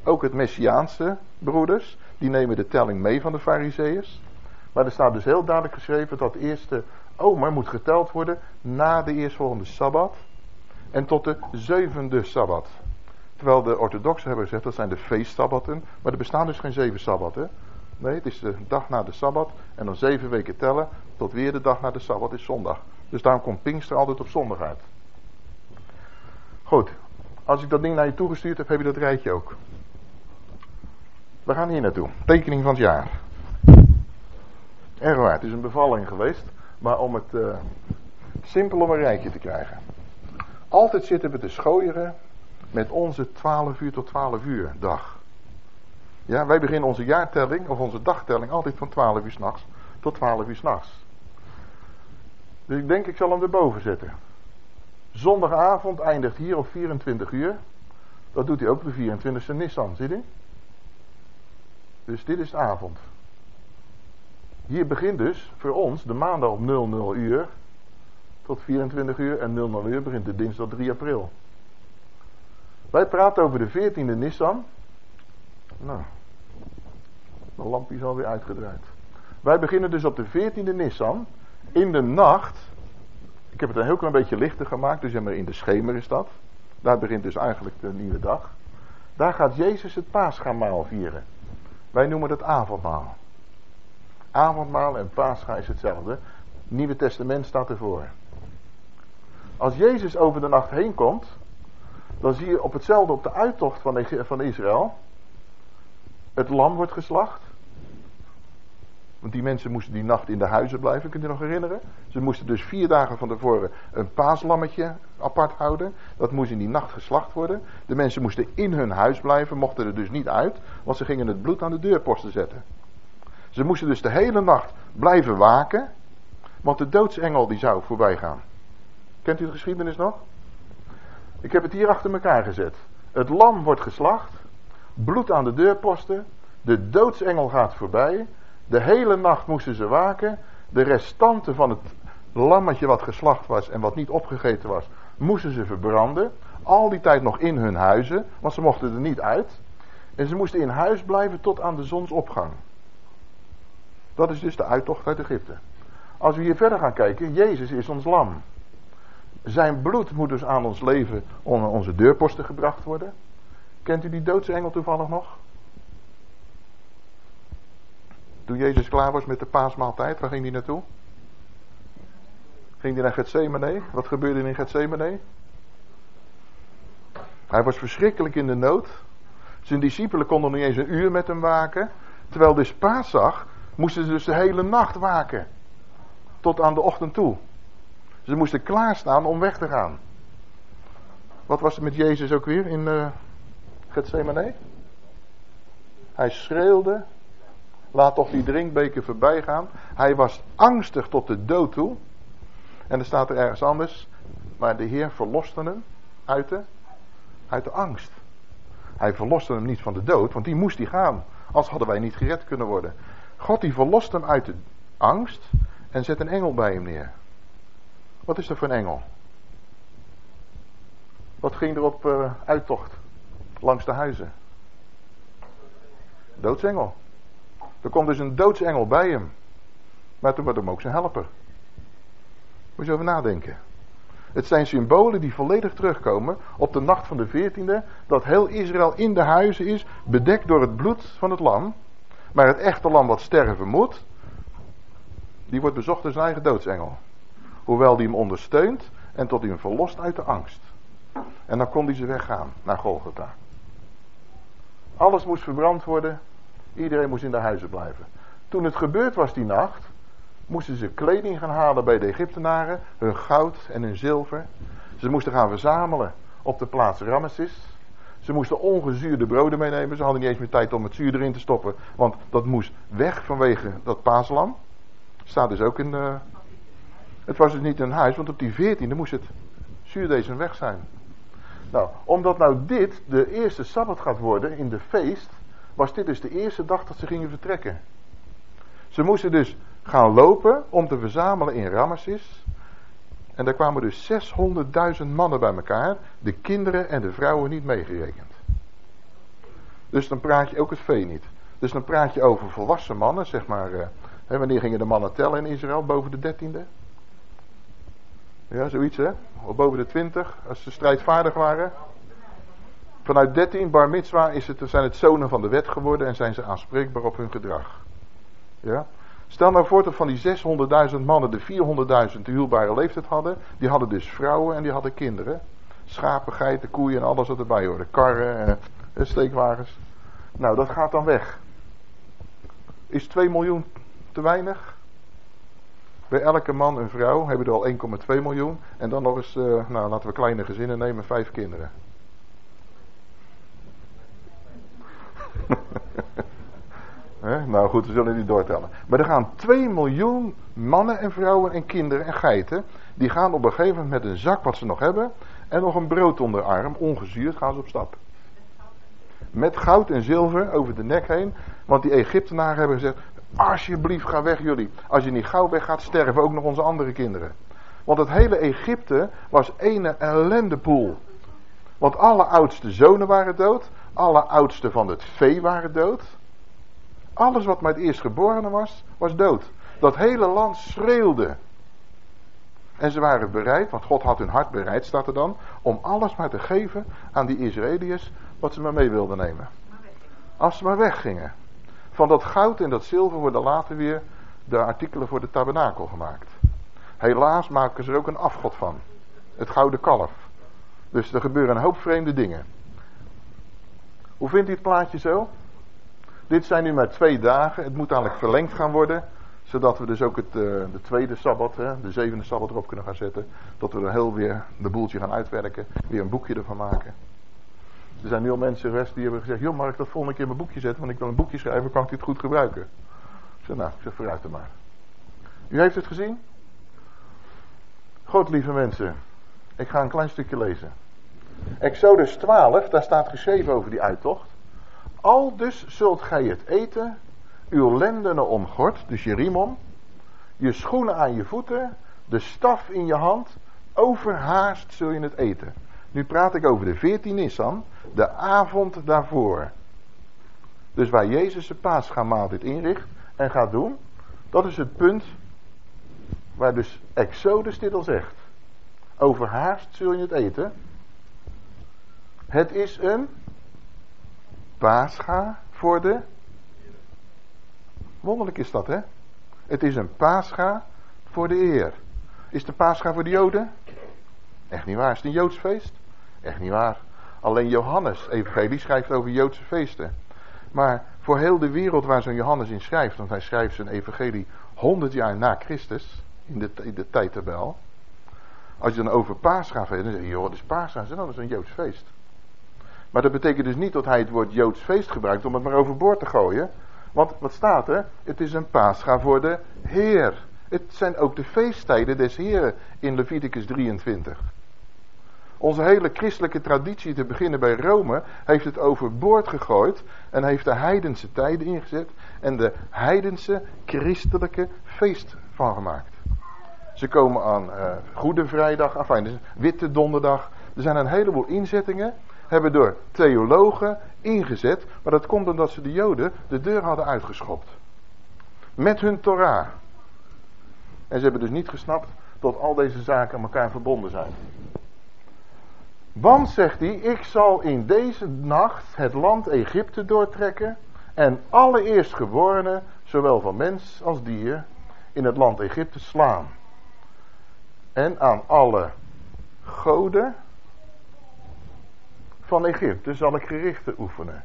Ook het messiaanse broeders, die nemen de telling mee van de fariseeërs. Maar er staat dus heel duidelijk geschreven dat de eerste omer moet geteld worden na de eerstvolgende sabbat en tot de zevende sabbat. Terwijl de orthodoxen hebben gezegd dat zijn de feestsabbatten, maar er bestaan dus geen zeven sabbatten. Nee, het is de dag na de sabbat en dan zeven weken tellen tot weer de dag na de sabbat is zondag. Dus daarom komt Pinkster altijd op zondag uit. Goed, als ik dat ding naar je toegestuurd heb, heb je dat rijtje ook. We gaan hier naartoe. Tekening van het jaar. Erg waar, het is een bevalling geweest. Maar om het uh, simpel om een rijtje te krijgen. Altijd zitten we te schooieren met onze 12 uur tot 12 uur dag. Ja, wij beginnen onze jaartelling of onze dagtelling altijd van 12 uur s'nachts tot 12 uur s'nachts. Dus ik denk ik zal hem erboven zetten. Zondagavond eindigt hier op 24 uur. Dat doet hij ook de 24e Nissan, zie je? Dus dit is de avond. Hier begint dus voor ons de maandag op 00 uur tot 24 uur en 00 uur begint de dinsdag 3 april. Wij praten over de 14e Nissan. Nou, de lampje is alweer uitgedraaid. Wij beginnen dus op de 14e Nissan. In de nacht. Ik heb het een heel klein beetje lichter gemaakt, dus in de schemer is dat. Daar begint dus eigenlijk de nieuwe dag. Daar gaat Jezus het paasgamaal vieren. Wij noemen het avondmaal. Avondmaal en paascha is hetzelfde. Nieuwe Testament staat ervoor. Als Jezus over de nacht heen komt, dan zie je op hetzelfde op de uittocht van, van Israël. Het lam wordt geslacht. Want die mensen moesten die nacht in de huizen blijven, kunt u nog herinneren? Ze moesten dus vier dagen van tevoren een paaslammetje apart houden. Dat moest in die nacht geslacht worden. De mensen moesten in hun huis blijven, mochten er dus niet uit, want ze gingen het bloed aan de deurposten zetten. Ze moesten dus de hele nacht blijven waken, want de doodsengel die zou voorbij gaan. Kent u de geschiedenis nog? Ik heb het hier achter elkaar gezet. Het lam wordt geslacht, bloed aan de deurposten, de doodsengel gaat voorbij, de hele nacht moesten ze waken, de restanten van het lammetje wat geslacht was en wat niet opgegeten was, moesten ze verbranden. Al die tijd nog in hun huizen, want ze mochten er niet uit. En ze moesten in huis blijven tot aan de zonsopgang. Dat is dus de uittocht uit Egypte. Als we hier verder gaan kijken, Jezus is ons lam. Zijn bloed moet dus aan ons leven onder onze deurposten gebracht worden. Kent u die doodse engel toevallig nog? Toen Jezus klaar was met de paasmaaltijd, waar ging hij naartoe? Ging hij naar Gethsemane? Wat gebeurde in Gethsemane? Hij was verschrikkelijk in de nood. Zijn discipelen konden niet eens een uur met hem waken. Terwijl dus zag, moesten ze dus de hele nacht waken. Tot aan de ochtend toe. Ze moesten klaarstaan om weg te gaan. Wat was er met Jezus ook weer in uh, Gethsemane? Hij schreeuwde, laat toch die drinkbeker voorbij gaan. Hij was angstig tot de dood toe. En er staat er ergens anders, maar de Heer verloste hem uit de, uit de angst. Hij verloste hem niet van de dood, want die moest hij gaan. Als hadden wij niet gered kunnen worden. God die verlost hem uit de angst en zet een engel bij hem neer. Wat is er voor een engel? Wat ging er op uh, uittocht langs de huizen? Doodsengel. Er komt dus een doodsengel bij hem. Maar toen wordt hem ook zijn helper. Moet je over nadenken. Het zijn symbolen die volledig terugkomen op de nacht van de 14e. Dat heel Israël in de huizen is, bedekt door het bloed van het lam. Maar het echte lam wat sterven moet, die wordt bezocht door zijn eigen doodsengel. Hoewel die hem ondersteunt en tot hij hem verlost uit de angst. En dan kon hij ze weggaan naar Golgotha. Alles moest verbrand worden. Iedereen moest in de huizen blijven. Toen het gebeurd was die nacht, moesten ze kleding gaan halen bij de Egyptenaren, hun goud en hun zilver. Ze moesten gaan verzamelen op de plaats Ramesses. Ze moesten ongezuurde broden meenemen. Ze hadden niet eens meer tijd om het zuur erin te stoppen, want dat moest weg vanwege dat paaslam. Staat dus ook in de. Het was dus niet een huis, want op die veertiende moest het zuurdezen weg zijn. Nou, omdat nou dit de eerste sabbat gaat worden in de feest, was dit dus de eerste dag dat ze gingen vertrekken. Ze moesten dus gaan lopen om te verzamelen in Ramesses. En daar kwamen dus 600.000 mannen bij elkaar, de kinderen en de vrouwen niet meegerekend. Dus dan praat je ook het vee niet. Dus dan praat je over volwassen mannen, zeg maar. Uh, hè, wanneer gingen de mannen tellen in Israël? Boven de dertiende? Ja, zoiets hè? Of boven de twintig, als ze strijdvaardig waren. Vanuit 13 bar mitzwa is het, zijn het zonen van de wet geworden en zijn ze aanspreekbaar op hun gedrag. Ja? Stel nou voor dat van die 600.000 mannen de 400.000 de huwbare leeftijd hadden. Die hadden dus vrouwen en die hadden kinderen. Schapen, geiten, koeien en alles wat erbij hoorde. Karren, en eh, steekwagens. Nou, dat gaat dan weg. Is 2 miljoen te weinig? Bij elke man en vrouw hebben we er al 1,2 miljoen. En dan nog eens, uh, nou laten we kleine gezinnen nemen, vijf kinderen. Nou goed, we zullen niet doortellen. Maar er gaan 2 miljoen mannen en vrouwen en kinderen en geiten. Die gaan op een gegeven moment met een zak wat ze nog hebben. En nog een brood onder de arm, ongezuurd, gaan ze op stap. Met goud en zilver over de nek heen. Want die Egyptenaren hebben gezegd: Alsjeblieft, ga weg jullie. Als je niet gauw weg gaat, sterven ook nog onze andere kinderen. Want het hele Egypte was ene ellendepoel. Want alle oudste zonen waren dood. Alle oudsten van het vee waren dood. Alles wat maar het eerstgeborene was, was dood. Dat hele land schreeuwde. En ze waren bereid, want God had hun hart bereid, staat er dan, om alles maar te geven aan die Israëliërs wat ze maar mee wilden nemen. Als ze maar weggingen. Van dat goud en dat zilver worden later weer de artikelen voor de tabernakel gemaakt. Helaas maken ze er ook een afgod van. Het gouden kalf. Dus er gebeuren een hoop vreemde dingen. Hoe vindt u het plaatje zo? Dit zijn nu maar twee dagen. Het moet eigenlijk verlengd gaan worden. Zodat we dus ook het, uh, de tweede sabbat, de zevende sabbat erop kunnen gaan zetten. Dat we er heel weer de boeltje gaan uitwerken. Weer een boekje ervan maken. Er zijn nu al mensen geweest die hebben gezegd: Joh, mag ik dat volgende keer in mijn boekje zetten? Want ik wil een boekje schrijven, kan ik dit goed gebruiken? Ik zeg: Nou, ik zeg vooruit er maar. U heeft het gezien? God, lieve mensen. Ik ga een klein stukje lezen. Exodus 12, daar staat geschreven over die uittocht. Al dus zult gij het eten, uw lendenen omgord, dus je riem je schoenen aan je voeten, de staf in je hand, overhaast zul je het eten. Nu praat ik over de 14 Nissan, de avond daarvoor. Dus waar Jezus de paasgamaaltijd inricht en gaat doen, dat is het punt waar dus Exodus dit al zegt. Overhaast zul je het eten. Het is een paascha voor de. Wonderlijk is dat, hè? Het is een paascha voor de eer. Is de paascha voor de Joden? Echt niet waar. Is het een Joods feest? Echt niet waar. Alleen Johannes, evangelie, schrijft over Joodse feesten. Maar voor heel de wereld waar zo'n Johannes in schrijft, want hij schrijft zijn evangelie 100 jaar na Christus, in de, in de tijdtabel. Als je dan over Pascha gaat, dan zeg je, joh, dat is Pascha, dat is een Joods feest. Maar dat betekent dus niet dat hij het woord Joods feest gebruikt om het maar overboord te gooien. Want wat staat er? Het is een Pascha voor de Heer. Het zijn ook de feesttijden des Heeren in Leviticus 23. Onze hele christelijke traditie, te beginnen bij Rome, heeft het overboord gegooid en heeft de heidense tijden ingezet en de heidense christelijke feest van gemaakt. Ze komen aan uh, Goede Vrijdag, enfin, dus Witte Donderdag. Er zijn een heleboel inzettingen, hebben door theologen ingezet, maar dat komt omdat ze de Joden de deur hadden uitgeschopt. Met hun Torah. En ze hebben dus niet gesnapt dat al deze zaken aan elkaar verbonden zijn. Want, zegt hij, ik zal in deze nacht het land Egypte doortrekken en alle eerstgeborenen, zowel van mens als dier, in het land Egypte slaan. En aan alle goden van Egypte zal ik gerichten oefenen.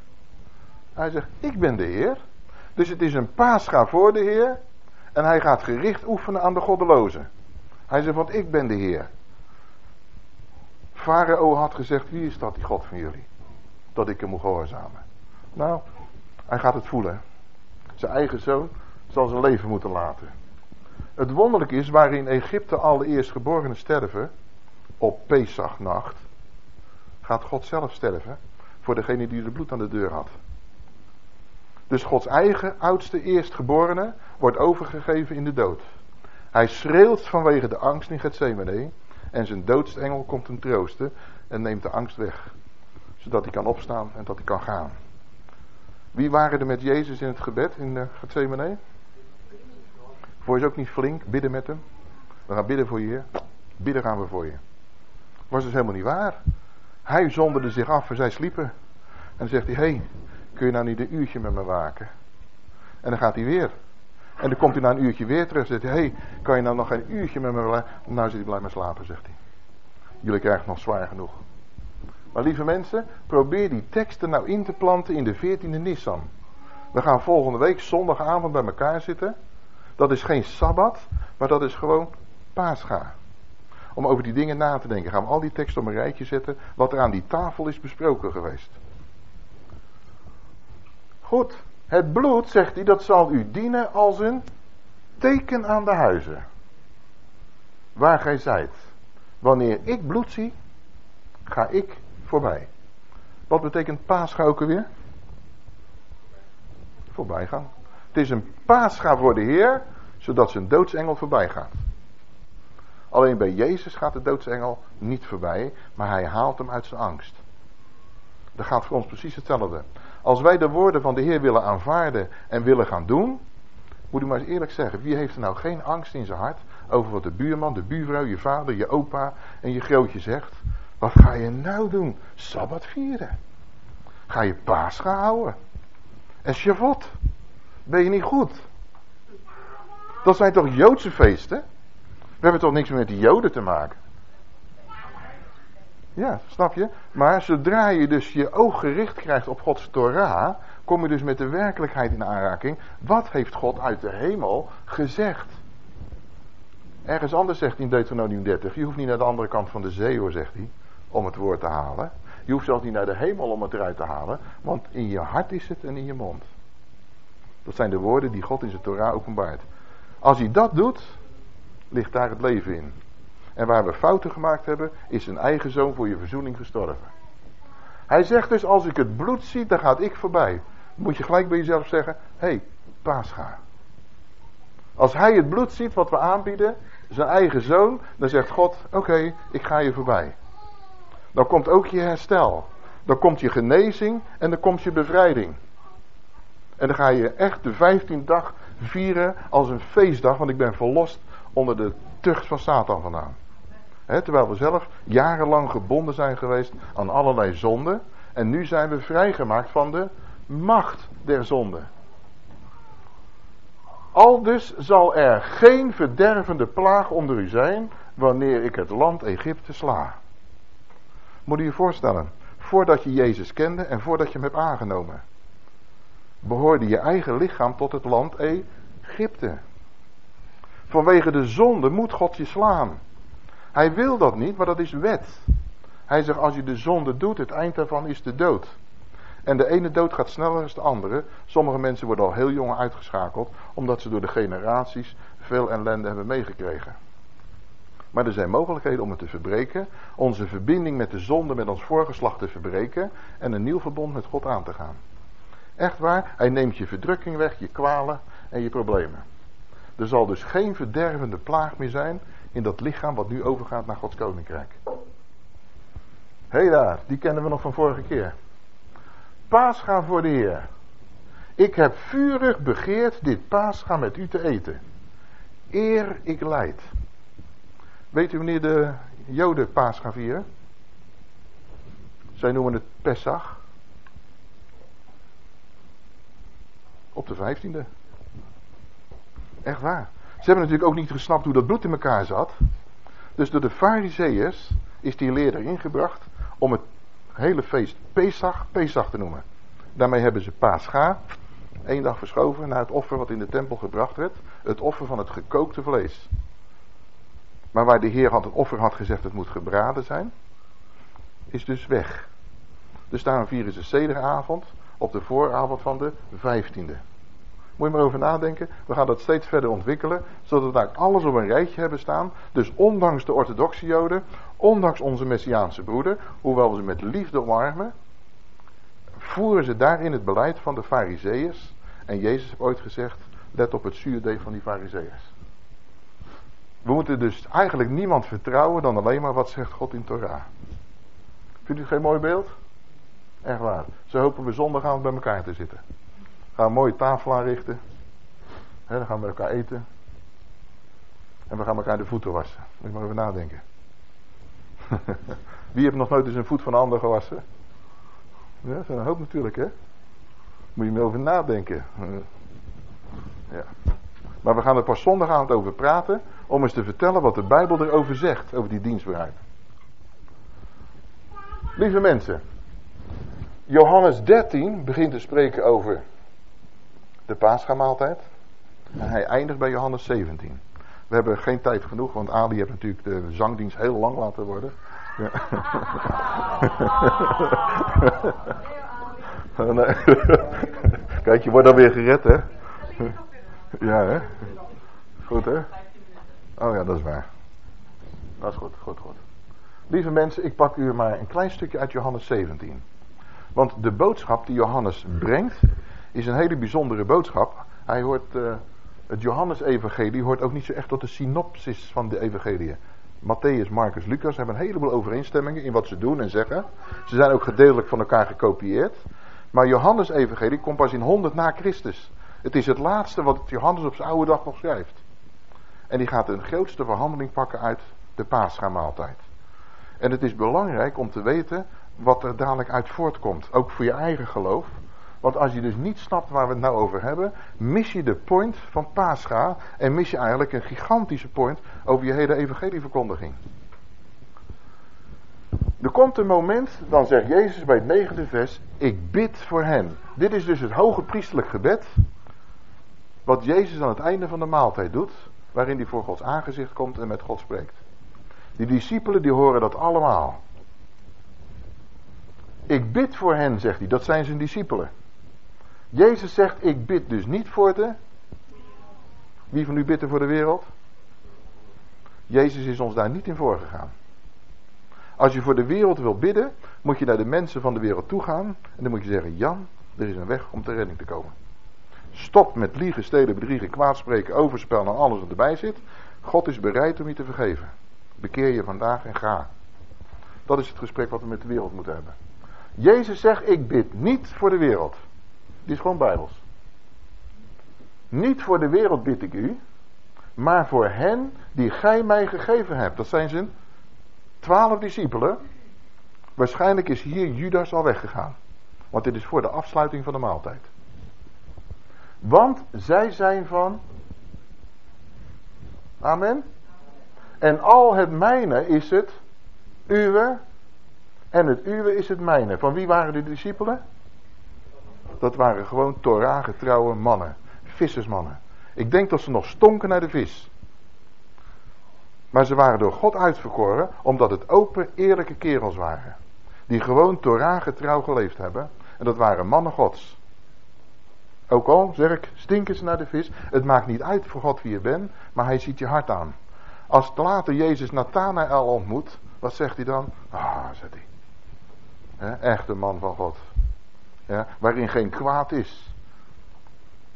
Hij zegt, ik ben de Heer. Dus het is een paascha voor de Heer. En hij gaat gericht oefenen aan de goddelozen. Hij zegt, want ik ben de Heer. Farao had gezegd, wie is dat die God van jullie? Dat ik hem moet gehoorzamen. Nou, hij gaat het voelen. Zijn eigen zoon zal zijn leven moeten laten. Het wonderlijke is, waarin Egypte alle eerstgeborenen sterven, op Pesachnacht, gaat God zelf sterven voor degene die de bloed aan de deur had. Dus Gods eigen oudste eerstgeborene wordt overgegeven in de dood. Hij schreeuwt vanwege de angst in Gethsemane en zijn doodsengel komt hem troosten en neemt de angst weg. Zodat hij kan opstaan en dat hij kan gaan. Wie waren er met Jezus in het gebed in de Gethsemane? Voor je ook niet flink bidden met hem? We gaan bidden voor je. Bidden gaan we voor je. Was dus helemaal niet waar. Hij zonderde zich af en zij sliepen. En dan zegt hij, hé, hey, kun je nou niet een uurtje met me waken? En dan gaat hij weer. En dan komt hij na een uurtje weer terug en zegt hij, hé, hey, kan je nou nog een uurtje met me blijven? Nou zit hij blij met slapen, zegt hij. Jullie krijgen nog zwaar genoeg. Maar lieve mensen, probeer die teksten nou in te planten in de 14e Nissan. We gaan volgende week zondagavond bij elkaar zitten. Dat is geen sabbat, maar dat is gewoon paascha. Om over die dingen na te denken, gaan we al die teksten op een rijtje zetten, wat er aan die tafel is besproken geweest. Goed, Het bloed, zegt hij, dat zal u dienen als een teken aan de huizen. Waar gij zijt. Wanneer ik bloed zie, ga ik voorbij. Wat betekent paascha ook weer? Voorbij gaan. Het is een paascha voor de Heer, zodat zijn doodsengel voorbij gaat. Alleen bij Jezus gaat de doodsengel niet voorbij, maar hij haalt hem uit zijn angst. Dat gaat voor ons precies hetzelfde. Als wij de woorden van de Heer willen aanvaarden en willen gaan doen, moet ik maar eens eerlijk zeggen, wie heeft er nou geen angst in zijn hart over wat de buurman, de buurvrouw, je vader, je opa en je grootje zegt? Wat ga je nou doen? Sabbat vieren. Ga je paas gaan houden? En Shavot. Ben je niet goed? Dat zijn toch Joodse feesten? We hebben toch niks meer met die Joden te maken? Ja, snap je? Maar zodra je dus je oog gericht krijgt op Gods Torah, kom je dus met de werkelijkheid in aanraking. Wat heeft God uit de hemel gezegd? Ergens anders zegt hij in Deuteronomium 30, je hoeft niet naar de andere kant van de zee hoor, zegt hij, om het woord te halen. Je hoeft zelfs niet naar de hemel om het eruit te halen, want in je hart is het en in je mond. Dat zijn de woorden die God in zijn Torah openbaart. Als hij dat doet, ligt daar het leven in. En waar we fouten gemaakt hebben, is zijn eigen zoon voor je verzoening gestorven. Hij zegt dus, als ik het bloed zie, dan gaat ik voorbij. moet je gelijk bij jezelf zeggen, hé, hey. Als hij het bloed ziet wat we aanbieden, zijn eigen zoon, dan zegt God, oké, ik ga je voorbij. Dan komt ook je herstel. Dan komt je genezing en dan komt je bevrijding. En dan ga je echt de 15 dag vieren als een feestdag, want ik ben verlost onder de tucht van Satan vandaan terwijl we zelf jarenlang gebonden zijn geweest aan allerlei zonden. En nu zijn we vrijgemaakt van de macht der zonde. Al dus zal er geen verdervende plaag onder u zijn wanneer ik het land Egypte sla. Moet je je voorstellen, voordat je Jezus kende en voordat je hem hebt aangenomen, behoorde je eigen lichaam tot het land Egypte. Vanwege de zonde moet God je slaan. Hij wil dat niet, maar dat is wet. Hij zegt, als je de zonde doet, het eind daarvan is de dood. En de ene dood gaat sneller dan de andere. Sommige mensen worden al heel jong uitgeschakeld, omdat ze door de generaties veel ellende hebben meegekregen. Maar er zijn mogelijkheden om het te verbreken, onze verbinding met de zonde, met ons voorgeslacht te verbreken en een nieuw verbond met God aan te gaan. Echt waar, hij neemt je verdrukking weg, je kwalen en je problemen. Er zal dus geen verdervende plaag meer zijn in dat lichaam wat nu overgaat naar Gods koninkrijk. Hé hey daar, die kennen we nog van vorige keer. Paascha voor de Heer. Ik heb vurig begeerd dit paascha met u te eten. Eer ik leid. Weet u wanneer de Joden paascha vieren? Zij noemen het Pesach. Op de vijftiende. Echt waar. Ze hebben natuurlijk ook niet gesnapt hoe dat bloed in elkaar zat. Dus door de fariseeërs is die leer erin gebracht om het hele feest Pesach, Pesach te noemen. Daarmee hebben ze Pascha, één dag verschoven naar het offer wat in de tempel gebracht werd. Het offer van het gekookte vlees. Maar waar de Heer had het offer had gezegd het moet gebraden zijn, is dus weg. Dus daarom vieren ze cederavond op de vooravond van de vijftiende. Moet je maar over nadenken. We gaan dat steeds verder ontwikkelen. Zodat we daar alles op een rijtje hebben staan. Dus ondanks de orthodoxe joden. Ondanks onze Messiaanse broeder. Hoewel we ze met liefde omarmen. Voeren ze daarin het beleid van de fariseeërs. En Jezus heeft ooit gezegd. Let op het zuurdeeg van die fariseeërs. We moeten dus eigenlijk niemand vertrouwen dan alleen maar wat zegt God in Torah. Vindt u geen mooi beeld? Echt waar. Zo hopen we zondagavond bij elkaar te zitten. Gaan een mooie tafel aanrichten. Dan gaan we met elkaar eten. En we gaan elkaar de voeten wassen. Moet je maar even nadenken. Wie heeft nog nooit eens een voet van een ander gewassen? Dat is een hoop natuurlijk, hè? Moet je maar over nadenken. Ja. Maar we gaan er pas zondagavond over praten. Om eens te vertellen wat de Bijbel erover zegt. Over die dienstbaarheid. Lieve mensen. Johannes 13 begint te spreken over de paasgamaaltijd. En hij eindigt bij Johannes 17. We hebben geen tijd genoeg, want Ali heeft natuurlijk de zangdienst heel lang laten worden. Ja. Kijk, je wordt dan weer gered, hè? Ja, hè? Goed, hè? Oh ja, dat is waar. Dat is goed, goed, goed. Lieve mensen, ik pak u maar een klein stukje uit Johannes 17. Want de boodschap die Johannes brengt, is een hele bijzondere boodschap. Hij hoort, uh, het Johannes-evangelie hoort ook niet zo echt tot de synopsis van de evangelieën. Matthäus, Marcus, Lucas hebben een heleboel overeenstemmingen in wat ze doen en zeggen. Ze zijn ook gedeeltelijk van elkaar gekopieerd. Maar Johannes evangelie komt pas in 100 na Christus. Het is het laatste wat Johannes op zijn oude dag nog schrijft. En die gaat een grootste verhandeling pakken uit de paascha-maaltijd. En het is belangrijk om te weten wat er dadelijk uit voortkomt. Ook voor je eigen geloof. Want als je dus niet snapt waar we het nou over hebben, mis je de point van Pascha en mis je eigenlijk een gigantische point over je hele evangelieverkondiging. Er komt een moment, dan zegt Jezus bij het negende vers, ik bid voor hen. Dit is dus het hoge priestelijk gebed, wat Jezus aan het einde van de maaltijd doet, waarin hij voor Gods aangezicht komt en met God spreekt. Die discipelen die horen dat allemaal. Ik bid voor hen, zegt hij, dat zijn zijn discipelen. Jezus zegt, ik bid dus niet voor de... Wie van u bidt er voor de wereld? Jezus is ons daar niet in voorgegaan. Als je voor de wereld wil bidden, moet je naar de mensen van de wereld toe gaan. En dan moet je zeggen, Jan, er is een weg om ter redding te komen. Stop met liegen, stelen, bedriegen, kwaadspreken, overspel en alles wat erbij zit. God is bereid om je te vergeven. Bekeer je vandaag en ga. Dat is het gesprek wat we met de wereld moeten hebben. Jezus zegt, ik bid niet voor de wereld. Die is gewoon bijbels. Niet voor de wereld bid ik u, maar voor hen die gij mij gegeven hebt. Dat zijn zijn twaalf discipelen. Waarschijnlijk is hier Judas al weggegaan. Want dit is voor de afsluiting van de maaltijd. Want zij zijn van. Amen. En al het mijne is het uwe. En het uwe is het mijne. Van wie waren de discipelen? Dat waren gewoon Torah getrouwe mannen. Vissersmannen. Ik denk dat ze nog stonken naar de vis. Maar ze waren door God uitverkoren omdat het open, eerlijke kerels waren. Die gewoon Torah getrouw geleefd hebben. En dat waren mannen gods. Ook al, zeg ik, stinken ze naar de vis. Het maakt niet uit voor God wie je bent, maar hij ziet je hart aan. Als later Jezus Nathanael ontmoet, wat zegt hij dan? Ah, zegt hij. Echt een man van God. Ja, waarin geen kwaad is.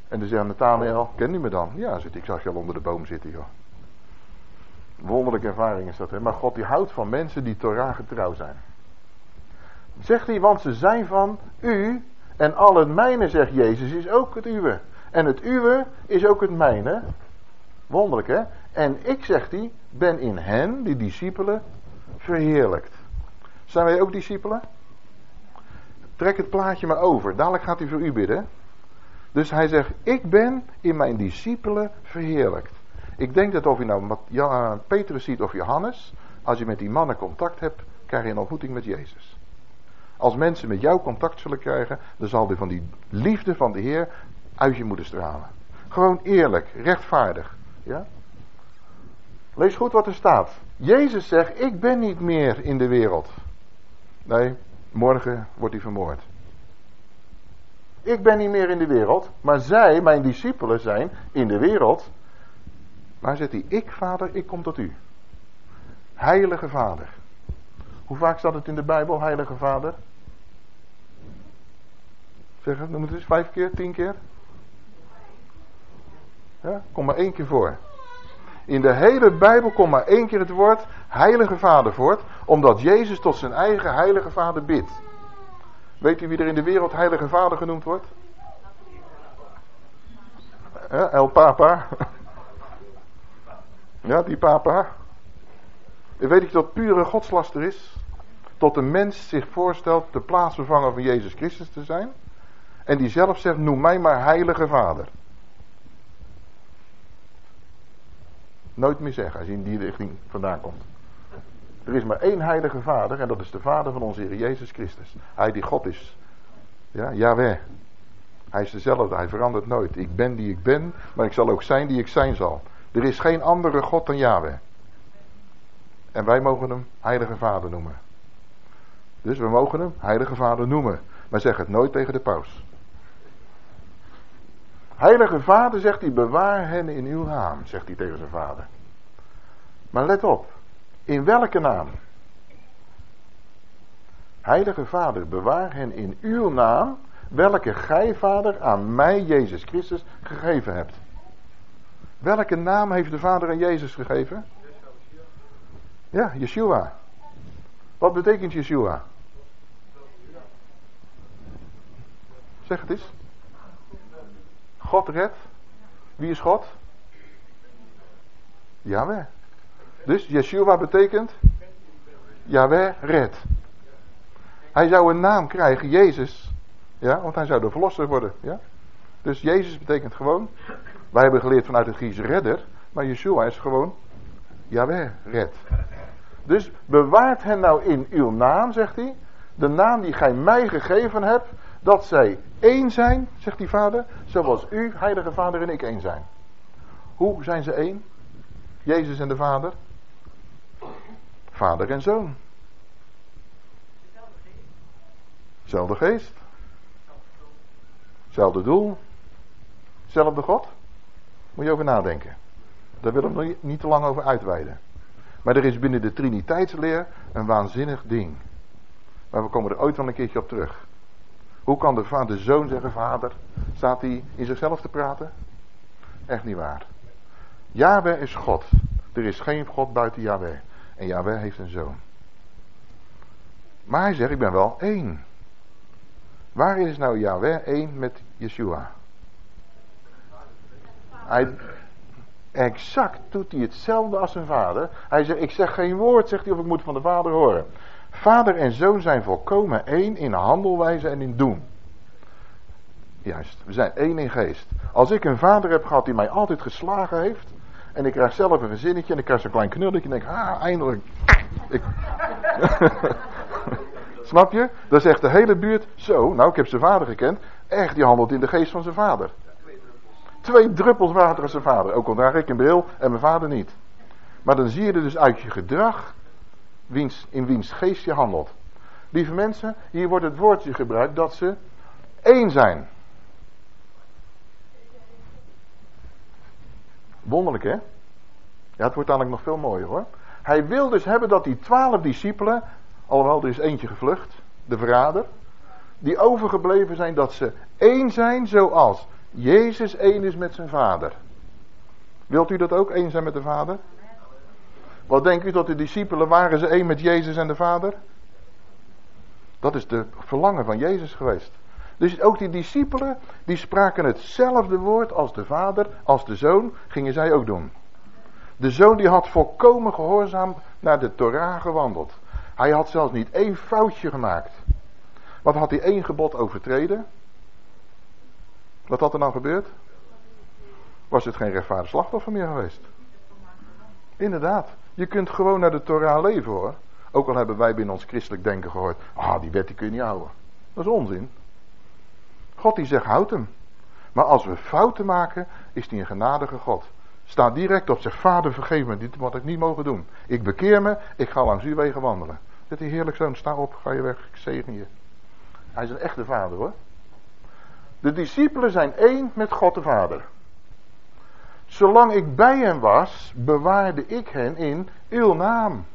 En dan zegt Nathanael, ken je me dan? Ja, zit ik zag je al onder de boom zitten, joh. Wonderlijke ervaring is dat, hè. Maar God die houdt van mensen die Torah getrouw zijn. Zegt hij, want ze zijn van u en al het mijne, zegt Jezus, is ook het uwe. En het uwe is ook het mijne. Wonderlijk, hè? En ik, zegt hij, ben in hen, die discipelen, verheerlijkt. Zijn wij ook discipelen? Trek het plaatje maar over. Dadelijk gaat hij voor u bidden. Dus hij zegt, ik ben in mijn discipelen verheerlijkt. Ik denk dat of je nou Petrus ziet of Johannes, als je met die mannen contact hebt, krijg je een ontmoeting met Jezus. Als mensen met jou contact zullen krijgen, dan zal er van die liefde van de Heer uit je moeten stralen. Gewoon eerlijk, rechtvaardig. Ja? Lees goed wat er staat. Jezus zegt, ik ben niet meer in de wereld. Nee, Morgen wordt hij vermoord. Ik ben niet meer in de wereld, maar zij, mijn discipelen, zijn in de wereld. Waar zit hij? Ik, vader, ik kom tot u. Heilige vader. Hoe vaak staat het in de Bijbel, heilige vader? Zeg het, noem het eens, vijf keer, tien keer? Kom maar één keer voor. In de hele Bijbel komt maar één keer het woord Heilige Vader voort, omdat Jezus tot zijn eigen Heilige Vader bidt. Weet u wie er in de wereld Heilige Vader genoemd wordt? El Papa. Ja, die Papa. Weet je dat pure godslaster is? Tot een mens zich voorstelt de plaatsvervanger van Jezus Christus te zijn. En die zelf zegt, noem mij maar Heilige Vader. Nooit meer zeggen als je in die richting vandaan komt. Er is maar één heilige vader en dat is de vader van onze Heer Jezus Christus. Hij die God is. Ja, Yahweh. Hij is dezelfde, hij verandert nooit. Ik ben die ik ben, maar ik zal ook zijn die ik zijn zal. Er is geen andere God dan Yahweh. En wij mogen hem heilige vader noemen. Dus we mogen hem heilige vader noemen. Maar zeg het nooit tegen de paus. Heilige Vader, zegt hij, bewaar hen in uw naam, zegt hij tegen zijn vader. Maar let op, in welke naam? Heilige Vader, bewaar hen in uw naam, welke gij, Vader, aan mij, Jezus Christus, gegeven hebt. Welke naam heeft de Vader aan Jezus gegeven? Ja, Yeshua. Wat betekent Yeshua? Zeg het eens. God redt. Wie is God? Yahweh. Dus Yeshua betekent Yahweh redt. Hij zou een naam krijgen, Jezus. Ja, want hij zou de verlosser worden. Ja? Dus Jezus betekent gewoon, wij hebben geleerd vanuit het Grieks redder, maar Yeshua is gewoon Yahweh red. Dus bewaart hen nou in uw naam, zegt hij, de naam die gij mij gegeven hebt, dat zij één zijn, zegt die vader, zoals u, heilige vader en ik één zijn. Hoe zijn ze één? Jezus en de vader? Vader en zoon. Zelfde geest. Zelfde doel. Zelfde God. Moet je over nadenken. Daar wil ik niet te lang over uitweiden. Maar er is binnen de Triniteitsleer een waanzinnig ding. Maar we komen er ooit wel een keertje op terug. Hoe kan de, vader, de zoon zeggen, vader, staat hij in zichzelf te praten? Echt niet waar. Yahweh is God. Er is geen God buiten Yahweh. En Yahweh heeft een zoon. Maar hij zegt, ik ben wel één. Waarin is nou Yahweh één met Yeshua? Hij, exact doet hij hetzelfde als zijn vader. Hij zegt, ik zeg geen woord, zegt hij, of ik moet van de vader horen. Vader en zoon zijn volkomen één in handelwijze en in doen. Juist, we zijn één in geest. Als ik een vader heb gehad die mij altijd geslagen heeft. En ik krijg zelf een gezinnetje en ik krijg zo'n klein knulletje en denk, ah, eindelijk. Ik... Snap je? Dan zegt de hele buurt, zo, nou ik heb zijn vader gekend. Echt, die handelt in de geest van zijn vader. Twee druppels water als zijn vader. Ook al draag ik een bril en mijn vader niet. Maar dan zie je er dus uit je gedrag in wiens geest je handelt. Lieve mensen, hier wordt het woordje gebruikt dat ze één zijn. Wonderlijk hè? Ja, het wordt eigenlijk nog veel mooier hoor. Hij wil dus hebben dat die twaalf discipelen, alhoewel er is eentje gevlucht, de verrader, die overgebleven zijn, dat ze één zijn zoals Jezus één is met zijn vader. Wilt u dat ook één zijn met de vader? Wat denkt u tot de discipelen? Waren ze één met Jezus en de vader? Dat is de verlangen van Jezus geweest. Dus ook die discipelen, die spraken hetzelfde woord als de vader, als de zoon, gingen zij ook doen. De zoon die had volkomen gehoorzaam naar de Torah gewandeld. Hij had zelfs niet één foutje gemaakt. Wat had hij één gebod overtreden? Wat had er nou gebeurd? Was het geen rechtvaardig slachtoffer meer geweest? Inderdaad. Je kunt gewoon naar de Torah leven hoor. Ook al hebben wij binnen ons christelijk denken gehoord. Ah, die wet die kun je niet houden. Dat is onzin. God die zegt houd hem. Maar als we fouten maken, is hij een genadige God. Sta direct op, zegt vader vergeef me, dit wat ik niet mogen doen. Ik bekeer me, ik ga langs uw wegen wandelen. Zet hij heerlijk zoon, sta op, ga je weg, ik zegen je. Hij is een echte vader hoor. De discipelen zijn één met God de Vader. Zolang ik bij hen was, bewaarde ik hen in uw naam.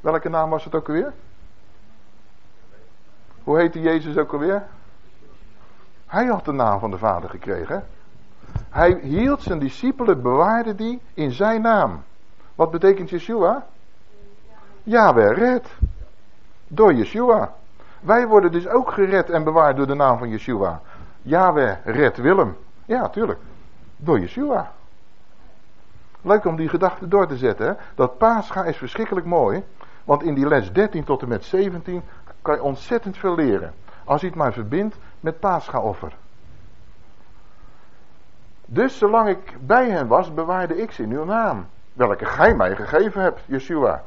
Welke naam was het ook alweer? Hoe heette Jezus ook alweer? Hij had de naam van de Vader gekregen. Hij hield zijn discipelen, bewaarde die in zijn naam. Wat betekent Yeshua? Yahweh red. Door Yeshua. Wij worden dus ook gered en bewaard door de naam van Yeshua. Yahweh red Willem. Ja, tuurlijk. Door Yeshua. Leuk om die gedachte door te zetten. Hè? Dat Pascha is verschrikkelijk mooi. Want in die les 13 tot en met 17 kan je ontzettend veel leren. Als je het maar verbindt met Pascha-offer. Dus zolang ik bij hen was, bewaarde ik ze in uw naam. Welke gij mij gegeven hebt, Yeshua.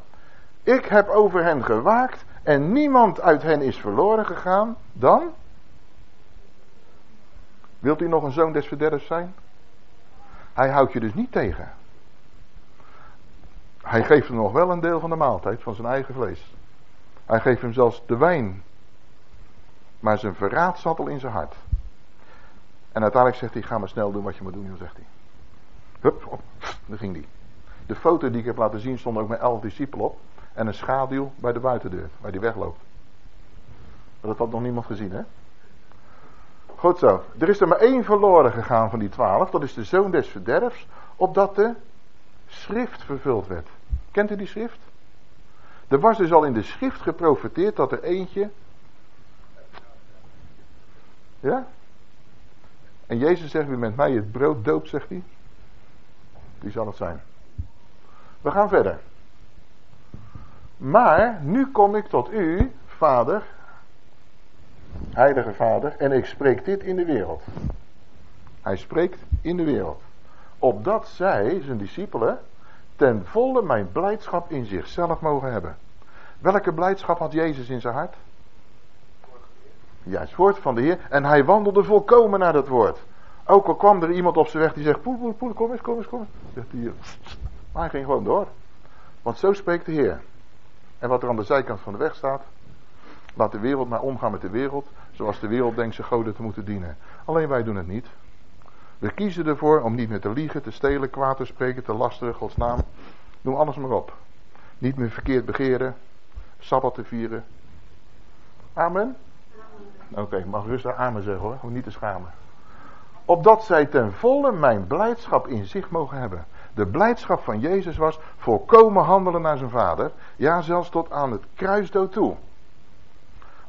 Ik heb over hen gewaakt en niemand uit hen is verloren gegaan dan Wilt u nog een zoon des verderfs zijn? Hij houdt je dus niet tegen. Hij geeft hem nog wel een deel van de maaltijd, van zijn eigen vlees. Hij geeft hem zelfs de wijn. Maar zijn verraad zat al in zijn hart. En uiteindelijk zegt hij, ga maar snel doen wat je moet doen, zegt hij. Hup, daar ging hij. De foto die ik heb laten zien stond ook met elf discipelen op. En een schaduw bij de buitendeur, waar die wegloopt. Dat had nog niemand gezien, hè? Goed zo. Er is er maar één verloren gegaan van die twaalf. Dat is de zoon des verderfs. Opdat de schrift vervuld werd. Kent u die schrift? Er was dus al in de schrift geprofeteerd dat er eentje. Ja? En Jezus zegt, wie met mij het brood doopt, zegt hij. Die zal het zijn. We gaan verder. Maar nu kom ik tot u, vader, heilige vader, en ik spreek dit in de wereld. Hij spreekt in de wereld. Opdat zij, zijn discipelen, ten volle mijn blijdschap in zichzelf mogen hebben. Welke blijdschap had Jezus in zijn hart? Ja, het woord van de Heer. En hij wandelde volkomen naar dat woord. Ook al kwam er iemand op zijn weg die zegt, poel, poel, poel, kom eens, kom eens, kom eens. Zegt hij, maar hij ging gewoon door. Want zo spreekt de Heer. En wat er aan de zijkant van de weg staat, laat de wereld maar omgaan met de wereld, zoals de wereld denkt ze goden te moeten dienen. Alleen wij doen het niet. We kiezen ervoor om niet meer te liegen, te stelen, kwaad te spreken, te lasteren, Gods naam. Noem alles maar op. Niet meer verkeerd begeren, Sabbat te vieren. Amen? Oké, okay, ik mag rustig amen zeggen hoor, om niet te schamen. Opdat zij ten volle mijn blijdschap in zich mogen hebben. De blijdschap van Jezus was volkomen handelen naar zijn vader. Ja, zelfs tot aan het kruisdood toe.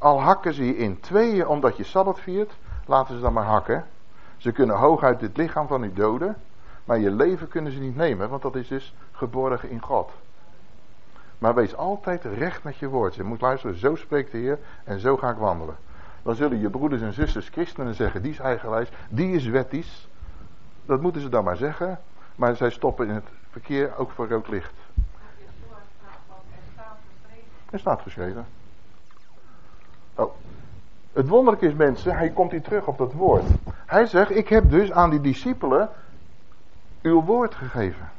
Al hakken ze je in tweeën omdat je Sabbat viert, laten ze dan maar hakken. Ze kunnen hooguit het lichaam van u doden, maar je leven kunnen ze niet nemen, want dat is dus geborgen in God. Maar wees altijd recht met je woord. Je moet luisteren, zo spreekt de Heer en zo ga ik wandelen. Dan zullen je broeders en zusters christenen zeggen, die is eigenwijs, die is wettisch. Dat moeten ze dan maar zeggen. Maar zij stoppen in het verkeer ook voor rood licht. Er staat geschreven. Oh. Het wonderlijke is mensen, hij komt hier terug op dat woord. Hij zegt, ik heb dus aan die discipelen uw woord gegeven.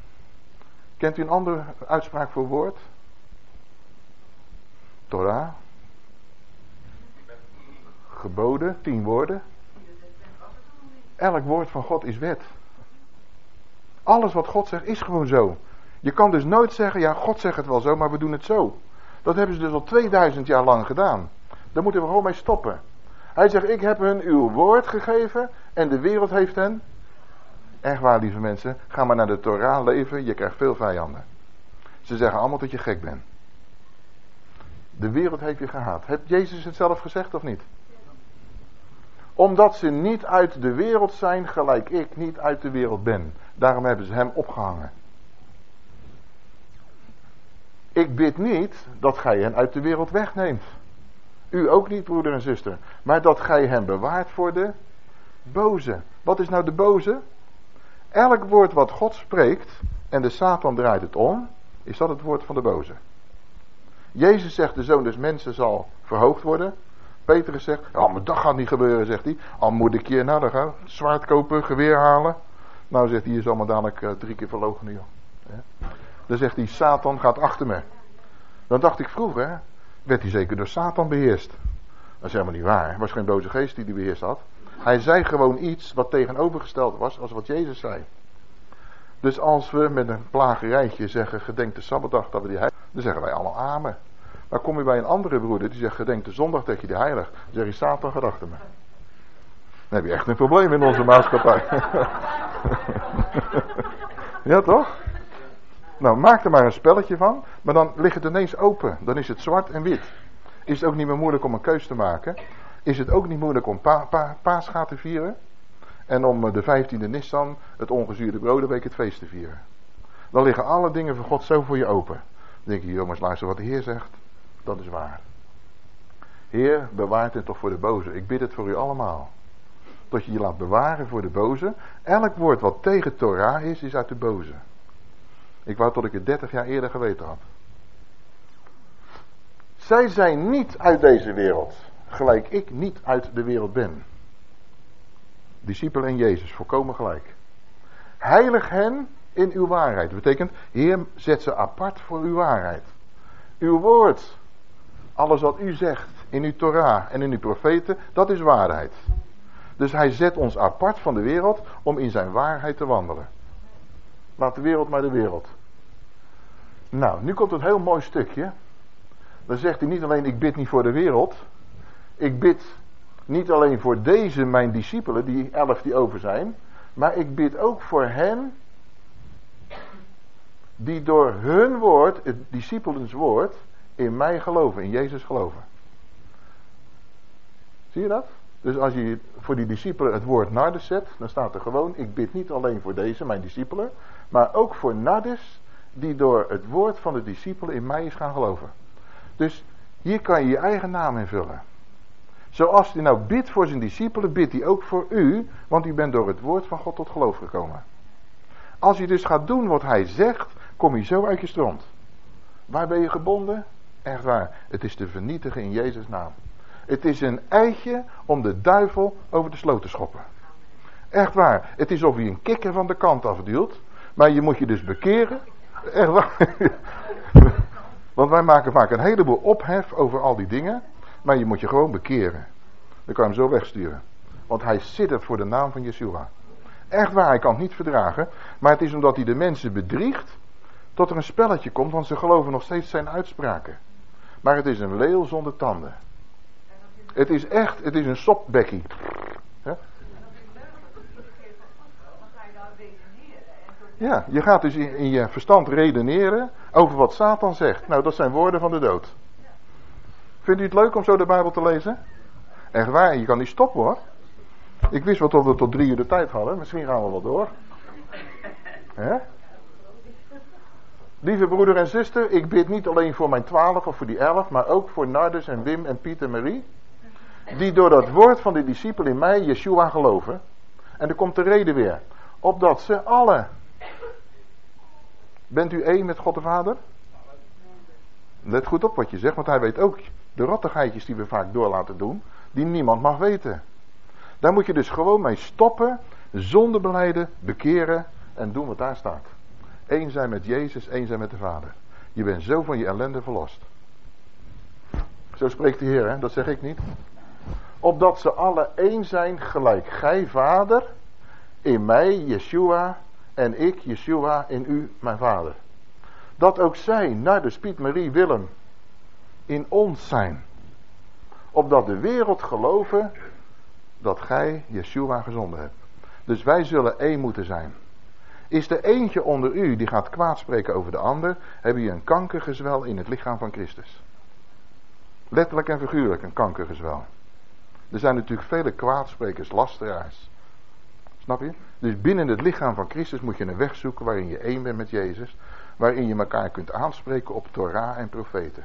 Kent u een andere uitspraak voor woord? Torah. Geboden, tien woorden. Elk woord van God is wet. Alles wat God zegt is gewoon zo. Je kan dus nooit zeggen, ja God zegt het wel zo, maar we doen het zo. Dat hebben ze dus al 2000 jaar lang gedaan. Daar moeten we gewoon mee stoppen. Hij zegt, ik heb hun uw woord gegeven en de wereld heeft hen. Echt waar, lieve mensen, ga maar naar de Torah leven, je krijgt veel vijanden. Ze zeggen allemaal dat je gek bent. De wereld heeft je gehaat. Heeft Jezus het zelf gezegd of niet? Omdat ze niet uit de wereld zijn, gelijk ik niet uit de wereld ben. Daarom hebben ze hem opgehangen. Ik bid niet dat gij hen uit de wereld wegneemt. U ook niet, broeder en zuster. Maar dat gij hem bewaart voor de boze. Wat is nou de boze? Elk woord wat God spreekt en de Satan draait het om, is dat het woord van de boze. Jezus zegt de zoon des mensen zal verhoogd worden. Petrus zegt, oh, maar dat gaat niet gebeuren, zegt hij. Al moet ik hier, nou dan gaan zwaard kopen, geweer halen. Nou zegt hij, je me dadelijk uh, drie keer verlogen joh. Dan zegt hij, Satan gaat achter me. Dan dacht ik vroeger, werd hij zeker door Satan beheerst. Dat is helemaal niet waar. Het was geen boze geest die die beheerst had. Hij zei gewoon iets wat tegenovergesteld was als wat Jezus zei. Dus als we met een plagerijtje zeggen, gedenk de Sabbatdag dat we die heilig, dan zeggen wij allemaal amen. Maar kom je bij een andere broeder die zegt, gedenk de zondag dat je die heilig, dan zeg je, Satan gaat me. Dan heb je echt een probleem in onze maatschappij. ja toch? Nou, maak er maar een spelletje van, maar dan ligt het ineens open. Dan is het zwart en wit. Is het ook niet meer moeilijk om een keus te maken? Is het ook niet moeilijk om pa, pa, te vieren? En om de vijftiende Nissan, het ongezuurde brodenweek, het feest te vieren. Dan liggen alle dingen van God zo voor je open. Dan denk je, jongens, luister wat de Heer zegt. Dat is waar. Heer, bewaart het toch voor de boze. Ik bid het voor u allemaal. Dat je je laat bewaren voor de boze. Elk woord wat tegen Torah is, is uit de boze. Ik wou tot ik het 30 jaar eerder geweten had. Zij zijn niet uit deze wereld, gelijk ik niet uit de wereld ben. Discipelen en Jezus, volkomen gelijk. Heilig hen in uw waarheid. Dat betekent, Heer, zet ze apart voor uw waarheid. Uw woord, alles wat u zegt in uw Torah en in uw profeten, dat is waarheid. Dus hij zet ons apart van de wereld om in zijn waarheid te wandelen. Laat de wereld maar de wereld. Nou, nu komt een heel mooi stukje. Dan zegt hij niet alleen ik bid niet voor de wereld. Ik bid niet alleen voor deze mijn discipelen, die elf die over zijn. Maar ik bid ook voor hen die door hun woord, het discipelens woord, in mij geloven, in Jezus geloven. Zie je dat? Dus als je voor die discipelen het woord nardes zet, dan staat er gewoon, ik bid niet alleen voor deze, mijn discipelen, maar ook voor nardes die door het woord van de discipelen in mij is gaan geloven. Dus hier kan je je eigen naam invullen. Zoals hij nou bidt voor zijn discipelen, bidt hij ook voor u, want u bent door het woord van God tot geloof gekomen. Als je dus gaat doen wat hij zegt, kom je zo uit je stront. Waar ben je gebonden? Echt waar, het is te vernietigen in Jezus' naam. Het is een eitje om de duivel over de sloot te schoppen. Echt waar, het is of hij een kikker van de kant afduwt, maar je moet je dus bekeren. Echt waar. Want wij maken vaak een heleboel ophef over al die dingen. Maar je moet je gewoon bekeren. Dan kan je hem zo wegsturen. Want hij zit er voor de naam van Yeshua. Echt waar, hij kan het niet verdragen. Maar het is omdat hij de mensen bedriegt. Tot er een spelletje komt, want ze geloven nog steeds zijn uitspraken. Maar het is een leeuw zonder tanden. Het is echt, het is een sopbekkie. Ja, je gaat dus in, in, je verstand redeneren over wat Satan zegt. Nou, dat zijn woorden van de dood. Vindt u het leuk om zo de Bijbel te lezen? Echt waar, je kan niet stoppen hoor. Ik wist wel dat we tot drie uur de tijd hadden. Misschien gaan we wel door. Hè? Lieve broeder en zuster, ik bid niet alleen voor mijn twaalf of voor die elf, maar ook voor Nardus en Wim en Piet en Marie. Die door dat woord van de discipel in mij, Yeshua, geloven. En er komt de reden weer. Opdat ze alle. Bent u één met God de Vader? Let goed op wat je zegt, want hij weet ook de rottigheidjes die we vaak door laten doen, die niemand mag weten. Daar moet je dus gewoon mee stoppen, zonde beleiden, bekeren en doen wat daar staat. Eén zijn met Jezus, één zijn met de Vader. Je bent zo van je ellende verlost. Zo spreekt de Heer, hè? dat zeg ik niet. Opdat ze alle één zijn gelijk gij Vader, in mij, Yeshua, en ik, Yeshua, in u, mijn Vader. Dat ook zij, naar de Spiet Marie Willem, in ons zijn. Opdat de wereld geloven dat gij Yeshua gezonden hebt. Dus wij zullen één moeten zijn. Is er eentje onder u die gaat kwaadspreken over de ander, heb je een kankergezwel in het lichaam van Christus. Letterlijk en figuurlijk een kankergezwel. Er zijn natuurlijk vele kwaadsprekers, lasteraars. Snap je? Dus binnen het lichaam van Christus moet je een weg zoeken waarin je één bent met Jezus. Waarin je elkaar kunt aanspreken op Torah en profeten.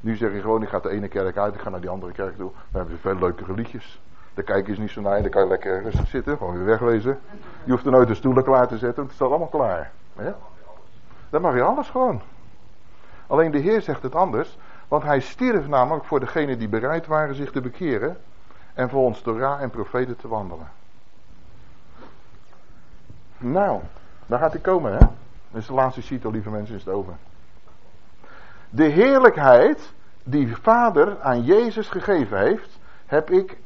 Nu zeg je gewoon, ik ga de ene kerk uit, ik ga naar die andere kerk toe. Dan hebben ze veel leukere liedjes. De kijken is niet zo naar dan kan je lekker rustig zitten, gewoon weer wegwezen. Je hoeft er nooit de stoelen klaar te zetten, het staat allemaal klaar. Ja? Dan mag je alles gewoon. Alleen de Heer zegt het anders, want hij stierf namelijk voor degenen die bereid waren zich te bekeren en voor ons Torah en profeten te wandelen. Nou, daar gaat hij komen, hè? Is de laatste sheet, lieve mensen, is het over. De heerlijkheid die Vader aan Jezus gegeven heeft, heb ik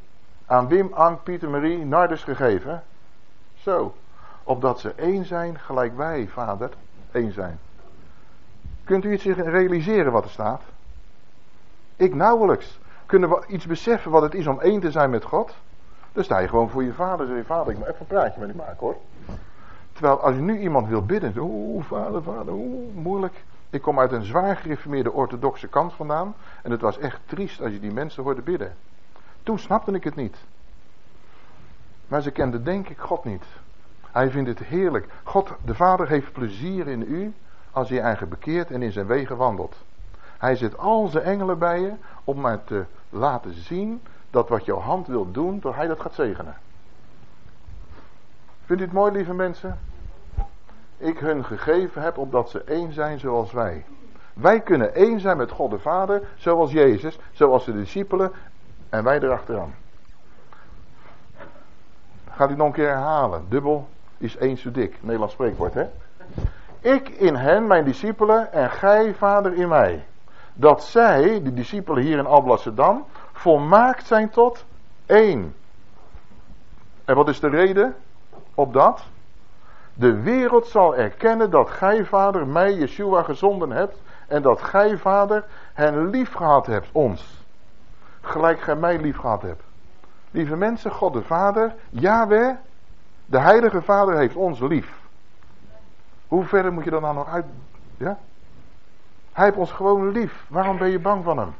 aan Wim, Ank, Pieter, Marie, Nardus gegeven. Zo, opdat ze één zijn, gelijk wij, Vader, één zijn. Kunt u iets realiseren wat er staat? Ik nauwelijks. Kunnen we iets beseffen wat het is om één te zijn met God? Dan sta je gewoon voor je vader en je, vader, ik moet even een praatje met u maken hoor. Terwijl als je nu iemand wil bidden, oeh, vader, vader, oeh, moeilijk. Ik kom uit een zwaar gereformeerde orthodoxe kant vandaan. En het was echt triest als je die mensen hoorde bidden. Toen snapte ik het niet. Maar ze kenden denk ik God niet. Hij vindt het heerlijk. God, de Vader, heeft plezier in u als je eigen bekeert en in zijn wegen wandelt. Hij zet al zijn engelen bij je om maar te laten zien dat wat jouw hand wil doen, dat hij dat gaat zegenen. Vindt u het mooi, lieve mensen? Ik hun gegeven heb opdat ze één zijn zoals wij. Wij kunnen één zijn met God de Vader, zoals Jezus, zoals de discipelen en wij erachteraan. Gaat u nog een keer herhalen. Dubbel is één zo dik. Nederlands spreekwoord, hè? Ik in hen, mijn discipelen, en gij, Vader, in mij. Dat zij, de discipelen hier in Alblasserdam, volmaakt zijn tot één. En wat is de reden? Op dat? De wereld zal erkennen dat gij, vader, mij, Yeshua, gezonden hebt. En dat gij, vader, hen lief gehad hebt, ons. Gelijk gij mij lief gehad hebt. Lieve mensen, God de Vader, Yahweh, de Heilige Vader heeft ons lief. Hoe verder moet je dan nou nog uit... Ja? Hij heeft ons gewoon lief. Waarom ben je bang van hem?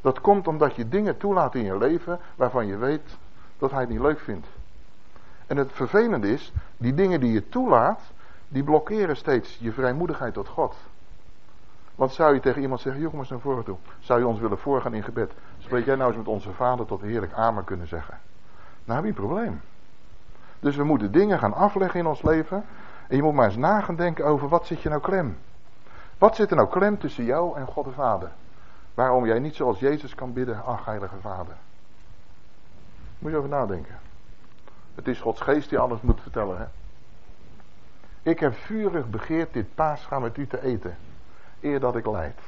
Dat komt omdat je dingen toelaat in je leven waarvan je weet dat hij het niet leuk vindt. En het vervelende is, die dingen die je toelaat, die blokkeren steeds je vrijmoedigheid tot God. Want zou je tegen iemand zeggen, jongens naar voren toe, zou je ons willen voorgaan in gebed? Spreek jij nou eens met onze vader tot heerlijk amen kunnen zeggen? Nou heb je een probleem. Dus we moeten dingen gaan afleggen in ons leven. En je moet maar eens nagaan denken over wat zit je nou klem? Wat zit er nou klem tussen jou en God de Vader? Waarom jij niet zoals Jezus kan bidden, ach heilige Vader. Moet je over nadenken. Het is Gods geest die alles moet vertellen. Hè? Ik heb vurig begeerd dit paasgaan met u te eten. Eer dat ik leid.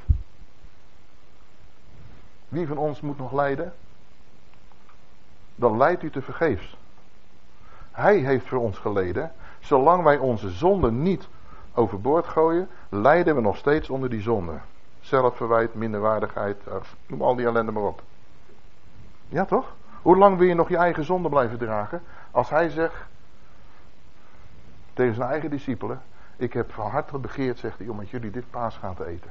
Wie van ons moet nog lijden? Dan leidt u te vergeefs. Hij heeft voor ons geleden. Zolang wij onze zonden niet overboord gooien, lijden we nog steeds onder die zonde. Zelfverwijt, minderwaardigheid, noem al die ellende maar op. Ja toch? Hoe lang wil je nog je eigen zonde blijven dragen? Als hij zegt tegen zijn eigen discipelen: Ik heb van harte begeerd, zegt hij, om met jullie dit paas gaan te eten.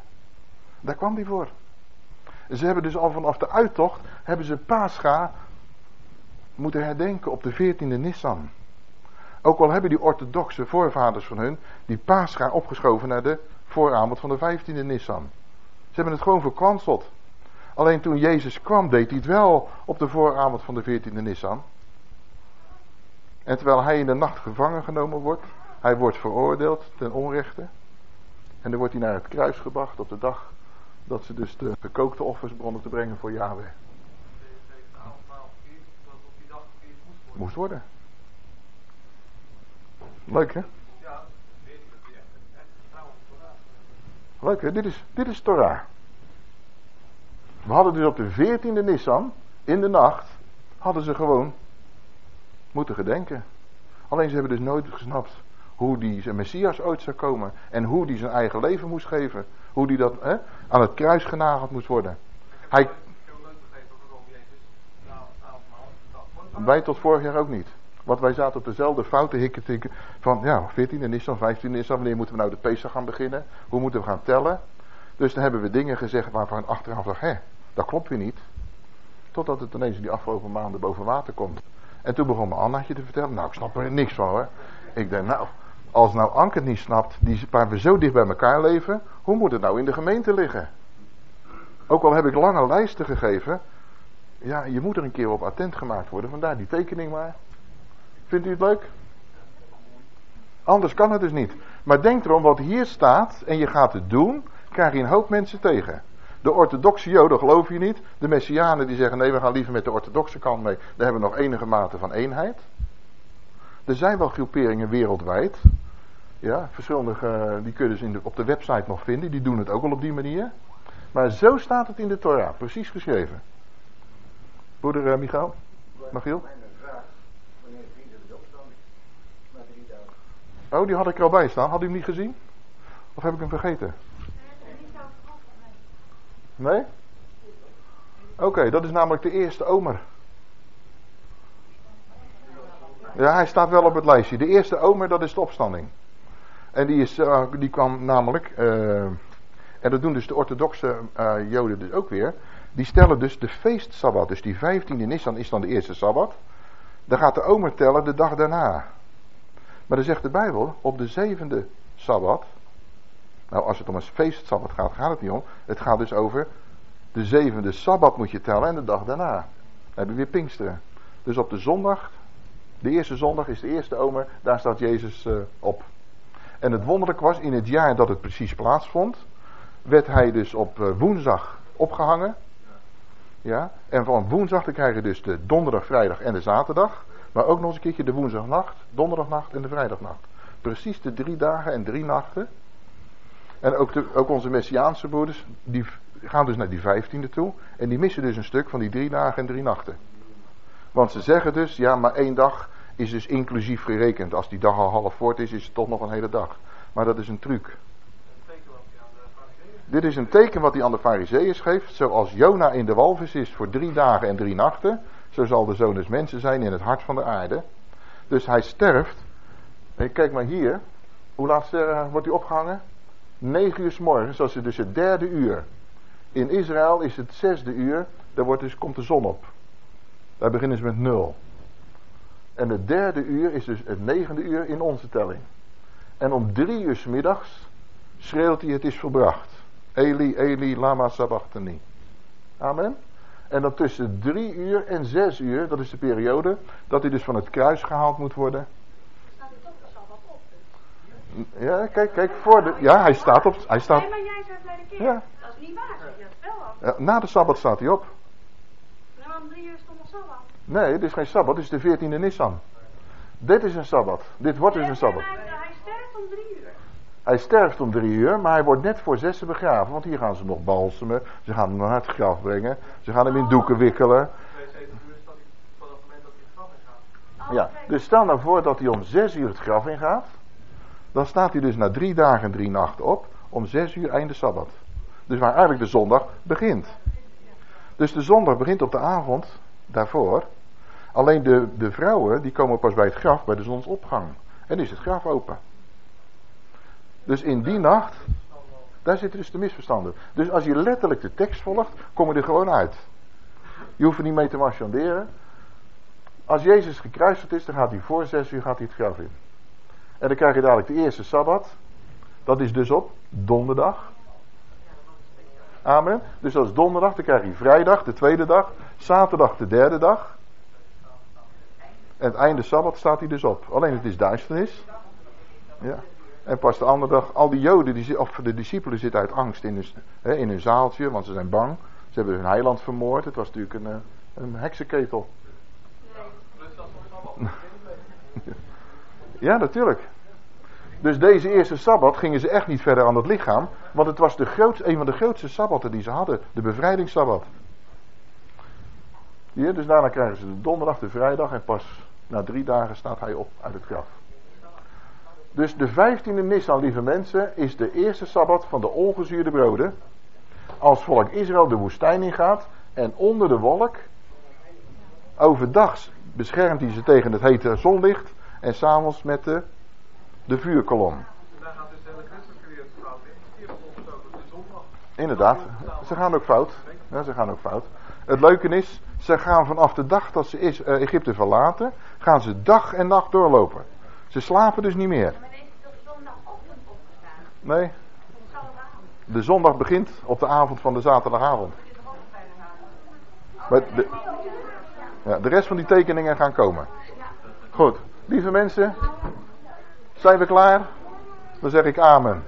Daar kwam hij voor. Ze hebben dus al vanaf de uittocht, hebben ze paascha moeten herdenken op de 14e Nissan. Ook al hebben die orthodoxe voorvaders van hun die paascha opgeschoven naar de vooravond van de 15e Nissan. Ze hebben het gewoon verkwanseld. Alleen toen Jezus kwam deed hij het wel op de vooravond van de 14e Nissan. En terwijl hij in de nacht gevangen genomen wordt, hij wordt veroordeeld ten onrechte. En dan wordt hij naar het kruis gebracht op de dag dat ze dus de gekookte offers begonnen te brengen voor Yahweh. Moest worden. Leuk hè? Leuk hè? Dit is, dit is Torah. We hadden dus op de 14e Nissan, in de nacht, hadden ze gewoon moeten gedenken. Alleen ze hebben dus nooit gesnapt hoe die zijn Messias ooit zou komen. En hoe die zijn eigen leven moest geven. Hoe die dat hè, aan het kruis genageld moest worden. Hij... Wij tot vorig jaar ook niet. Want wij zaten op dezelfde foute hikken tikken van ja, 14 en Nissan, 15 Nissan, wanneer moeten we nou de Pesach gaan beginnen? Hoe moeten we gaan tellen? Dus dan hebben we dingen gezegd waarvan achteraf dacht, hè, dat klopt weer niet. Totdat het ineens in die afgelopen maanden boven water komt. En toen begon mijn Annaatje te vertellen, nou ik snap er niks van hoor. Ik denk, nou, als nou Anke het niet snapt, die, waar we zo dicht bij elkaar leven, hoe moet het nou in de gemeente liggen? Ook al heb ik lange lijsten gegeven, ja, je moet er een keer op attent gemaakt worden, vandaar die tekening maar. Vindt u het leuk? Anders kan het dus niet. Maar denk erom, wat hier staat en je gaat het doen, krijg je een hoop mensen tegen. De orthodoxe joden geloof je niet. De messianen die zeggen nee, we gaan liever met de orthodoxe kant mee. Daar hebben we nog enige mate van eenheid. Er zijn wel groeperingen wereldwijd. Ja, verschillende, eh, die kun je dus in op de website nog vinden. Die doen het ook wel op die manier. Maar zo staat het in de Torah, precies geschreven. Broeder uh, Michael? Michiel? Oh, die had ik er al bij staan. Had u hem niet gezien? Of heb ik hem vergeten? Nee? Oké, dat is namelijk de eerste omer. Ja, hij staat wel op het lijstje. De eerste omer, dat is de opstanding. En die, is, uh, die kwam namelijk, uh, en dat doen dus de orthodoxe uh, joden dus ook weer. Die stellen dus de feestsabbat, dus die 15e Nissan is dan de eerste sabbat. Dan gaat de omer tellen de dag daarna. Maar dan zegt de Bijbel, op de zevende sabbat, nou als het om een feestsabbat gaat, gaat het niet om. Het gaat dus over de zevende sabbat moet je tellen en de dag daarna. Dan hebben we weer Pinksteren. Dus op de zondag, de eerste zondag is de eerste omer, daar staat Jezus uh, op. En het wonderlijk was, in het jaar dat het precies plaatsvond, werd hij dus op uh, woensdag opgehangen. Ja, en van woensdag dan krijg je dus de donderdag, vrijdag en de zaterdag. Maar ook nog eens een keertje de woensdagnacht, donderdagnacht en de vrijdagnacht. Precies de drie dagen en drie nachten. En ook, de, ook onze Messiaanse broeders, die gaan dus naar die vijftiende toe. En die missen dus een stuk van die drie dagen en drie nachten. Want ze zeggen dus, ja, maar één dag is dus inclusief gerekend. Als die dag al half voort is, is het toch nog een hele dag. Maar dat is een truc. Dit is een teken wat hij aan de fariseeën geeft. Zoals Jona in de walvis is voor drie dagen en drie nachten. Zo zal de zoon des mensen zijn in het hart van de aarde. Dus hij sterft. En kijk maar hier. Hoe laat wordt hij opgehangen? Negen uur s morgens. Dat is dus het derde uur. In Israël is het zesde uur. Daar wordt dus, komt de zon op. Daar beginnen ze met nul. En het derde uur is dus het negende uur in onze telling. En om drie uur s middags schreeuwt hij het is volbracht. Eli, Eli, lama sabachthani. Amen. En dan tussen drie uur en zes uur, dat is de periode, dat hij dus van het kruis gehaald moet worden. Staat hij toch de Sabbat op? dus? Ja, kijk, kijk, voor de, ja, hij staat op, hij staat, Nee, maar jij zegt bij de keer. Ja. Dat is niet waar, dat wel af. ja, na de Sabbat staat hij op. Nou, om drie uur stond nog Sabbat. Nee, dit is geen Sabbat, dit is de 14e Nissan. Dit is een Sabbat, dit wordt dus een Sabbat. Hij, sterft om drie uur. Hij sterft om drie uur, maar hij wordt net voor zessen begraven. Want hier gaan ze nog balsemen. Ze gaan hem naar het graf brengen. Ze gaan hem in doeken wikkelen. Oh, Ja, dus stel nou voor dat hij om zes uur het graf ingaat. Dan staat hij dus na drie dagen en drie nachten op. Om zes uur einde Sabbat. Dus waar eigenlijk de zondag begint. Dus de zondag begint op de avond daarvoor. Alleen de, de vrouwen die komen pas bij het graf bij de zonsopgang. En is het graf open. Dus in die nacht, daar zitten dus de misverstanden. Dus als je letterlijk de tekst volgt, kom je er gewoon uit. Je hoeft er niet mee te marchanderen. Als Jezus gekruisigd is, dan gaat hij voor zes uur gaat hij het graf in. En dan krijg je dadelijk de eerste Sabbat. Dat is dus op donderdag. Amen. Dus dat is donderdag, dan krijg je vrijdag, de tweede dag. Zaterdag, de derde dag. En het einde Sabbat staat hij dus op. Alleen het is duisternis. Ja. En pas de andere dag, al die joden, die, of de discipelen zitten uit angst in hun, hè, in hun zaaltje, want ze zijn bang. Ze hebben hun heiland vermoord. Het was natuurlijk een, eh, een heksenketel. Ja, natuurlijk. Dus deze eerste Sabbat gingen ze echt niet verder aan het lichaam. Want het was de een van de grootste Sabbatten die ze hadden. De bevrijdingssabbat. Hier, dus daarna krijgen ze de donderdag, de vrijdag. En pas na drie dagen staat hij op uit het graf. Dus de vijftiende Nissan, lieve mensen, is de eerste Sabbat van de ongezuurde broden. Als volk Israël de woestijn ingaat. En onder de wolk. Overdag beschermt hij ze tegen het hete zonlicht. En s'avonds met de, de vuurkolom. Daar gaat dus de hele christelijke fout in. Op de zondag. Inderdaad, ze gaan ook fout. Ja, ze gaan ook fout. Het leuke is, ze gaan vanaf de dag dat ze is, eh, Egypte verlaten, gaan ze dag en nacht doorlopen. Ze slapen dus niet meer. Maar deze is toch zondagochtend opgestaan? Nee, de zondag begint op de avond van de zaterdagavond. Maar de, ja, de rest van die tekeningen gaan komen. Goed, lieve mensen, zijn we klaar? Dan zeg ik amen.